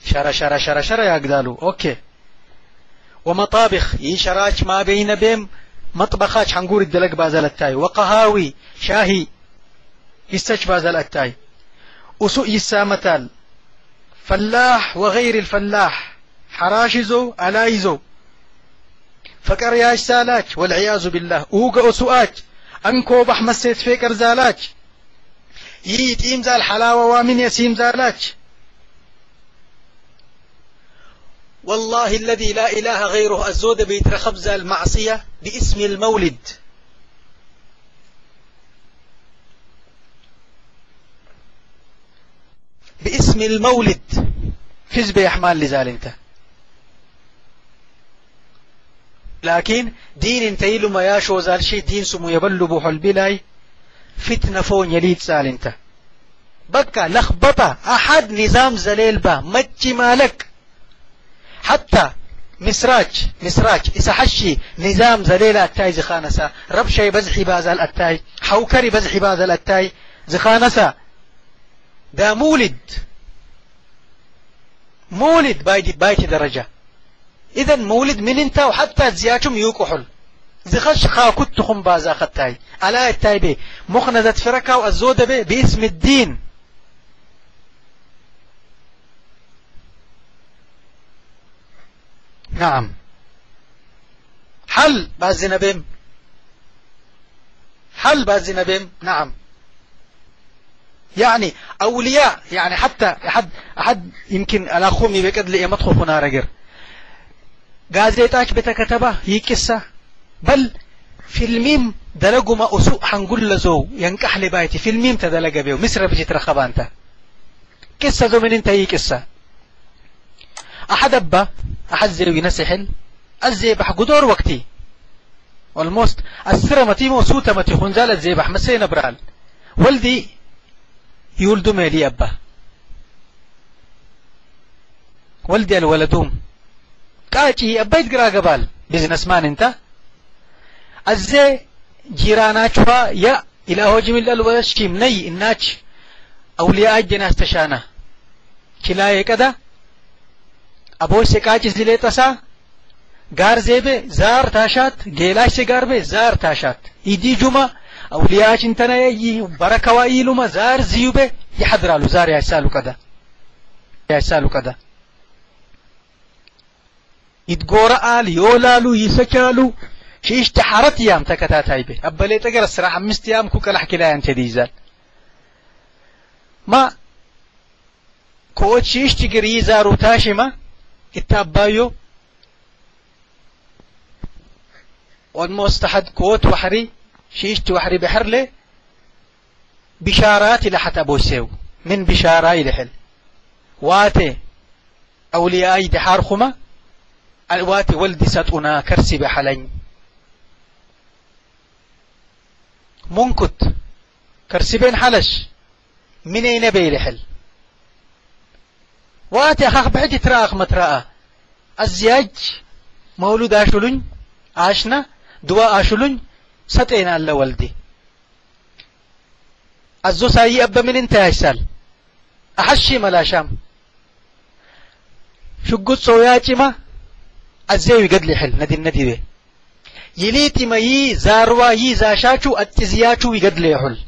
شرا شرا شرا شرا ياقدالو أوكي ومطابخ يي شراج ما بين بهم مطبخاش حنقول الدلق بازل التاي وقهاوي شاهي يستش بازل التاي وسوء يسامتال فلاح وغير الفلاح حراشزو ألايزو فقر ياش سالاج والعياذ بالله. اوغا سؤاج أنكو بحمسيت فكر زالاج يتيم زال حلاوة ومن يسيم زالاج والله الذي لا إله غيره الزود بيتر خبز المعصية باسم المولد. باسم المولد. فز بيحمال لزال لكن دين انت يلو ما ياشو زال شي دين سمو يبلو بوح البلاي فتنة فون يليد سال انت. بكا لخبطة أحد نظام زليل با مجي مالك. حتى مسراج مسراج إسحشي نظام زليل التاي زخانسا. ربشي بزحي بازال التاي حوكري بزحي بازال التاي زخانسا. دا مولد. مولد بايدي بايتي درجة. إذا مولد من انت وحتى زياتهم يوكحل. زخش خاكت خم بازا خطاي على التايبي مخنزة فركة والزودة باسم الدين. نعم. حل بازنا بهم حل بازنا بهم نعم. يعني أولياء يعني حتى أحد أحد يمكن الأخوم يبقد لي مدخل هنا رجر. ጋዜጣች በተከተባ ይቅሳ በል ፊልሚም ደለጉማ እሱ ሐንጉለዘው የንቃሕ ሊባይቲ ፊልሚም ተደለገቤው ምስረ ብጅ ትረኸባ አንተ ቅሳ ዞ ምን እንተ ይቅሳ أحد أبا أحد زيوي نسحل الزيبح قدور وقتي والموست السرة متيمو سوتا متي خنزال الزيبح مسينا برال ولدي يولدو ميلي أبا ولدي الولدوم ቃጪ አባይት ግራ ገባል ቢዝነስማን እንተ አዜ ጂራናችኋ ያ ኢላ ሆጂ ሚለል ወሽኪም ነይ እናች አውሊያ አጀን አስተሻና ኪላ የቀዳ አቦሽ ቃጭ ዝሌ ጠሳ ጋር ዜቤ ዛር ታሻት ጌላሽ ጋርቤ ዛር ታሻት ኢዲ ጁማ አውሊያች እንተና በረከዋ ይሉማ ዛር ዝዩቤ ይሐድራሉ ዛር ያሳሉ ቀዳ ያሳሉ ቀዳ ይትጎረአል ይወላሉ ይሰቻሉ ሽሽተ ሓረት እያም ተከታታይ ቤ አበሌ ጠገር ስራ አምስት ያም ኩቀላሕ ኪላይ አንቸ ይዛል ማ ኮዎች ሽሽት ግር ይዛሩ ታሽማ ይታባዮ ኦልሞስት حد كوت وحري شيشت وحري بحرلي بشارات لحت أبو سيو من بشارة يلحل واتي أولياء دحار خما الواتي ولدي ستنا كرسي بحلين. منكت. كرسي بين حلش. من اين بيلحل واتي أخاخ بعدي تراخ متراء. الزياج مولود آشلون. عاشنا دواء آشلون. سطينا الله ولدي الزو ساي أبا من انت يسال أحشي ملاشام. شقوت صوياتي ما. الزيوي قد لحل ندي الندي به. يليتي ما يي زاروا يي زاشاتو اتزياتو يقد ليحل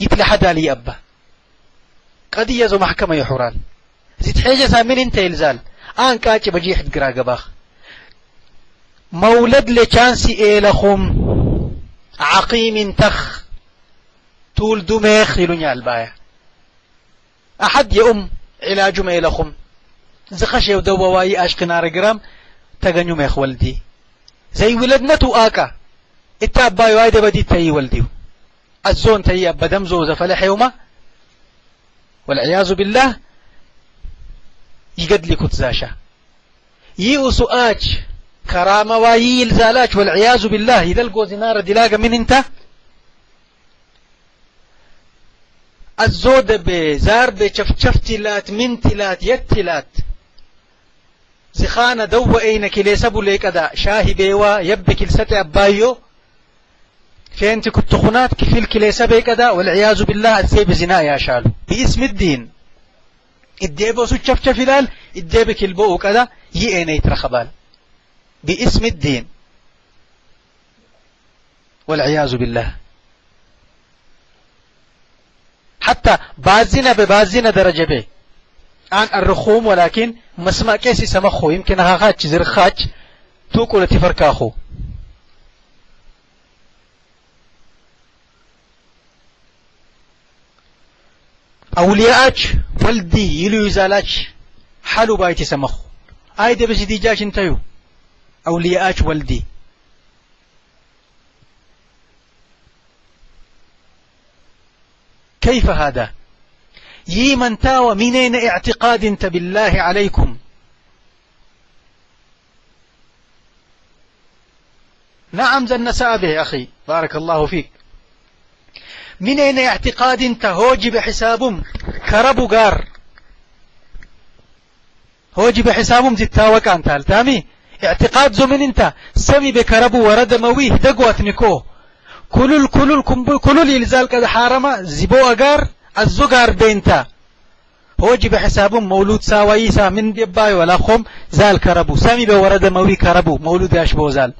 يتلحدا لي أبا. قد يزو محكمة يحوران. زيت حاجة سامين انت يلزال. آن كاتي بجيح دقرا قباخ. مولد لچانسي إيلخم عقيم تخ تول دميخ يلونيا ألبايا. أحد يأم تغنيو ميخ ولدي زي ولدنتو آكا إتا أبايو هايدا بدي تاي ولديو الزون تاي أبا دمزو زفلح يوما والعياذ بالله يقد لي كتزاشا يئو سؤاج كرامة وايي الزالاج والعياذ بالله إذا القوز نار دلاغة من انت الزود بزار بشفشفتلات منتلات يتلات دو أين كليسبو ليك أدا. شاهي بيوا يبي كلسة أبايو. فين كنت خنات كفيل كليسة بيك أدا. والعياذ بالله الزيب زنا يا شالو. باسم الدين الديبو سوچف چفلال الديبك البوء كدا أين يترخبال باسم الدين والعياذ بالله. حتى بازنا ببازنا درجة به عن الرخوم ولكن مسمع كيسي سمخو. يمكن هاخاتش زرخاتش توقو لتفركاخو. أولياءك ولدي يلو يزالاك حالو بايتي سمخو. آي دي بسي ديجاش انتيو. أولياءك ولدي كيف هذا؟ يمن تاوى منين اعتقاد انت بالله عليكم؟ نعم زن سابه أخي. بارك الله فيك. منين اعتقاد انت؟ هوجي بحسابهم. كربو قار هوجي بحسابهم زتاوك انت التامي اعتقاد زمن انت؟ سمي بكربو ورد مويه دقوة نكوه. كلل كلل كلل يلزال كذا حارما زبو أجار الزجار بينتا هوجي بحسابهم مولود ساويسا من دباي ولا خم زال كربو. سامي بورد موي كربو. مولود يشبو زال.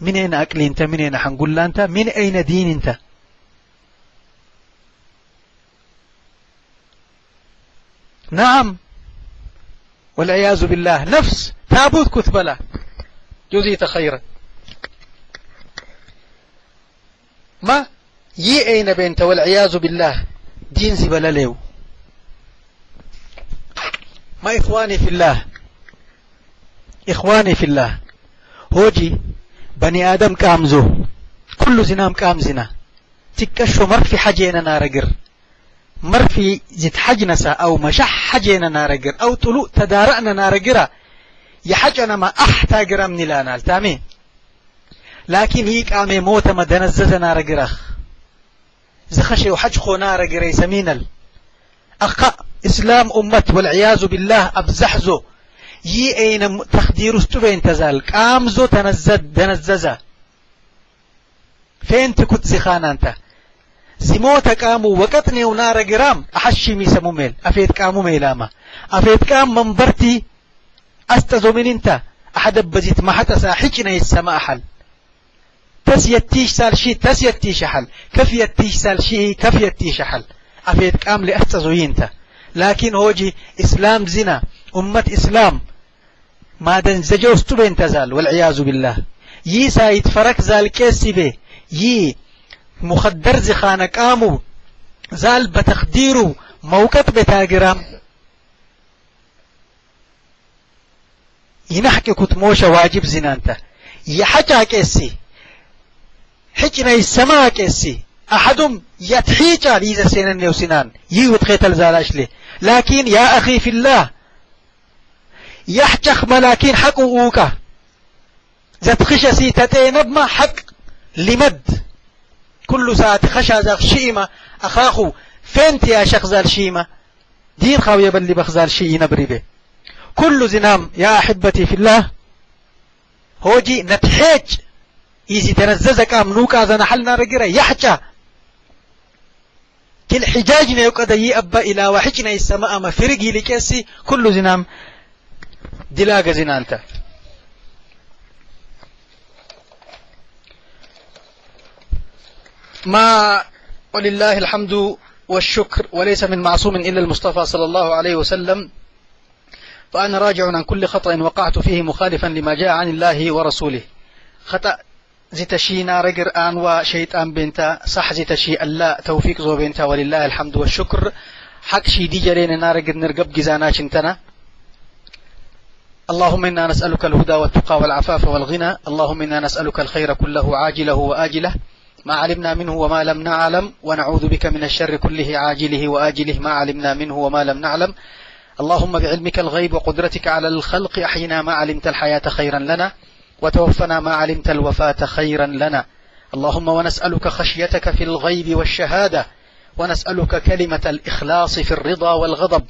من أين أكل أنت؟ من أين حنقول أنت؟ من أين دين أنت؟ نعم. والعياذ بالله. نفس. تابوت كثبلة جزيت خيرا. ما؟ يي أين بنت والعياذ بالله؟ دين زبل ليو ما إخواني في الله؟ إخواني في الله. هوجي بني آدم كامزو. كل زنام كام زنا. تكشو مرفي حجينا نارقر. مرفي زت حجنسا أو مشح حجينا نارقر. أو طلوء تدارأنا نارقرا. يحجنا ما أحتاقر من الآنال تامين لكن هيك آمي موت ما دنزز نار قرخ زخشي وحج خو نار قري سمينل أخا إسلام أمة والعياذ بالله أبزحزو. يي أين تخدير استبين تزال قامزو تنزد دنززا فين تكت زخان أنت؟ زموت قامو وقتني ونار قرام. أحشي مي سموميل أفيد قامو ميلاما. أفيد قام منبرتي أستزو من أنت. أحد بزيت ما حتى ساحجنا السماء حل تس يتيش سال شي تس يتيش حل. كف يتيش سال شي كف يتيش حل. أفيد كام لأستزوينتا لكن هوجي إسلام زنا أمة إسلام. ما دنزجو استبين تزال والعياذ بالله. يي سايد فرق زال كيسي بي يي مخدر زخانة قامو زال بتخديرو. موقت بتاقرام ينحكي كتموش واجب زنانتا يحكا كيسي حجنا السماء كسي أحدهم يتحيجا ليزا سينن وسنان يوت خيتل زالاش لي لكن يا أخي في الله يحجخ ملاكين حق أوكا زت خشسي تتينب ما حق لمد. كل ساعة خشا زاق شيمة أخاخو فين يا شيخ زال شيمة دين خاوية بل بخزال شيء نبري به كل زنام يا أحبتي في الله هوجي نتحيج إذا تنزز كام نوكا زنا حلنا رجرا يحجى كل حجاجنا يقضى يأبا إلى وحجنا السماء ما فرقي لكسي كل زنام دلاغ زنانتا ما ولله الحمد والشكر وليس من معصوم إلا المصطفى صلى الله عليه وسلم. فأنا راجع عن كل خطأ وقعت فيه مخالفا لما جاء عن الله ورسوله. خطأ زتشي نارجر آن وشيطان بنتا صح زتشي ألا توفيق زو بنتا ولله الحمد والشكر. حق شي دي جرين نارجر نرقب جزانا شنتنا. اللهم إنا نسألك الهدى والتقى والعفاف والغنى. اللهم إنا نسألك الخير كله عاجله وآجله. ما علمنا منه وما لم نعلم. ونعوذ بك من الشر كله عاجله وآجله. ما علمنا منه وما لم نعلم. اللهم بعلمك الغيب وقدرتك على الخلق. أحينا ما علمت الحياة خيرا لنا. وتوفنا ما علمت الوفاة خيرا لنا. اللهم ونسألك خشيتك في الغيب والشهادة ونسألك كلمة الإخلاص في الرضا والغضب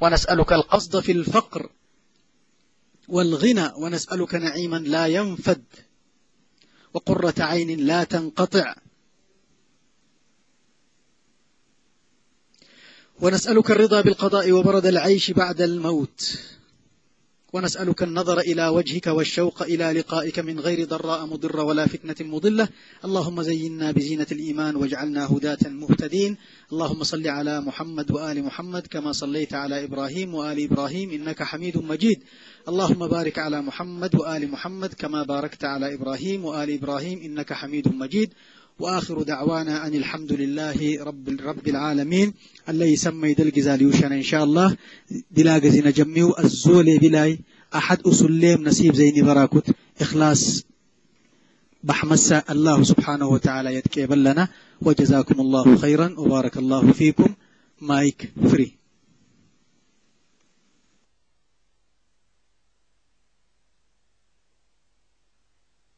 ونسألك القصد في الفقر والغنى ونسألك نعيما لا ينفد وقرة عين لا تنقطع. ونسألك الرضا بالقضاء وبرد العيش بعد الموت. ونسألك النظر إلى وجهك والشوق إلى لقائك من غير ضراء مضرة ولا فتنة مضلة. اللهم زينا بزينة الإيمان واجعلنا هداة مهتدين اللهم صل على محمد وآل محمد كما صليت على إبراهيم وآل إبراهيم إنك حميد مجيد. اللهم بارك على محمد وآل محمد كما باركت على إبراهيم وآل إبراهيم إنك حميد مجيد. وآخر دعوانا أن الحمد لله رب رب العالمين. اللي يسمى يدل جزاليوشان إن شاء الله. بلا جزينا جميو. الزولي بلاي. أحد أسلم نسيب زيني براكوت. إخلاص. بحمسة الله سبحانه وتعالى يتكيبل لنا. وجزاكم الله خيرا. وبارك الله فيكم. مايك فري.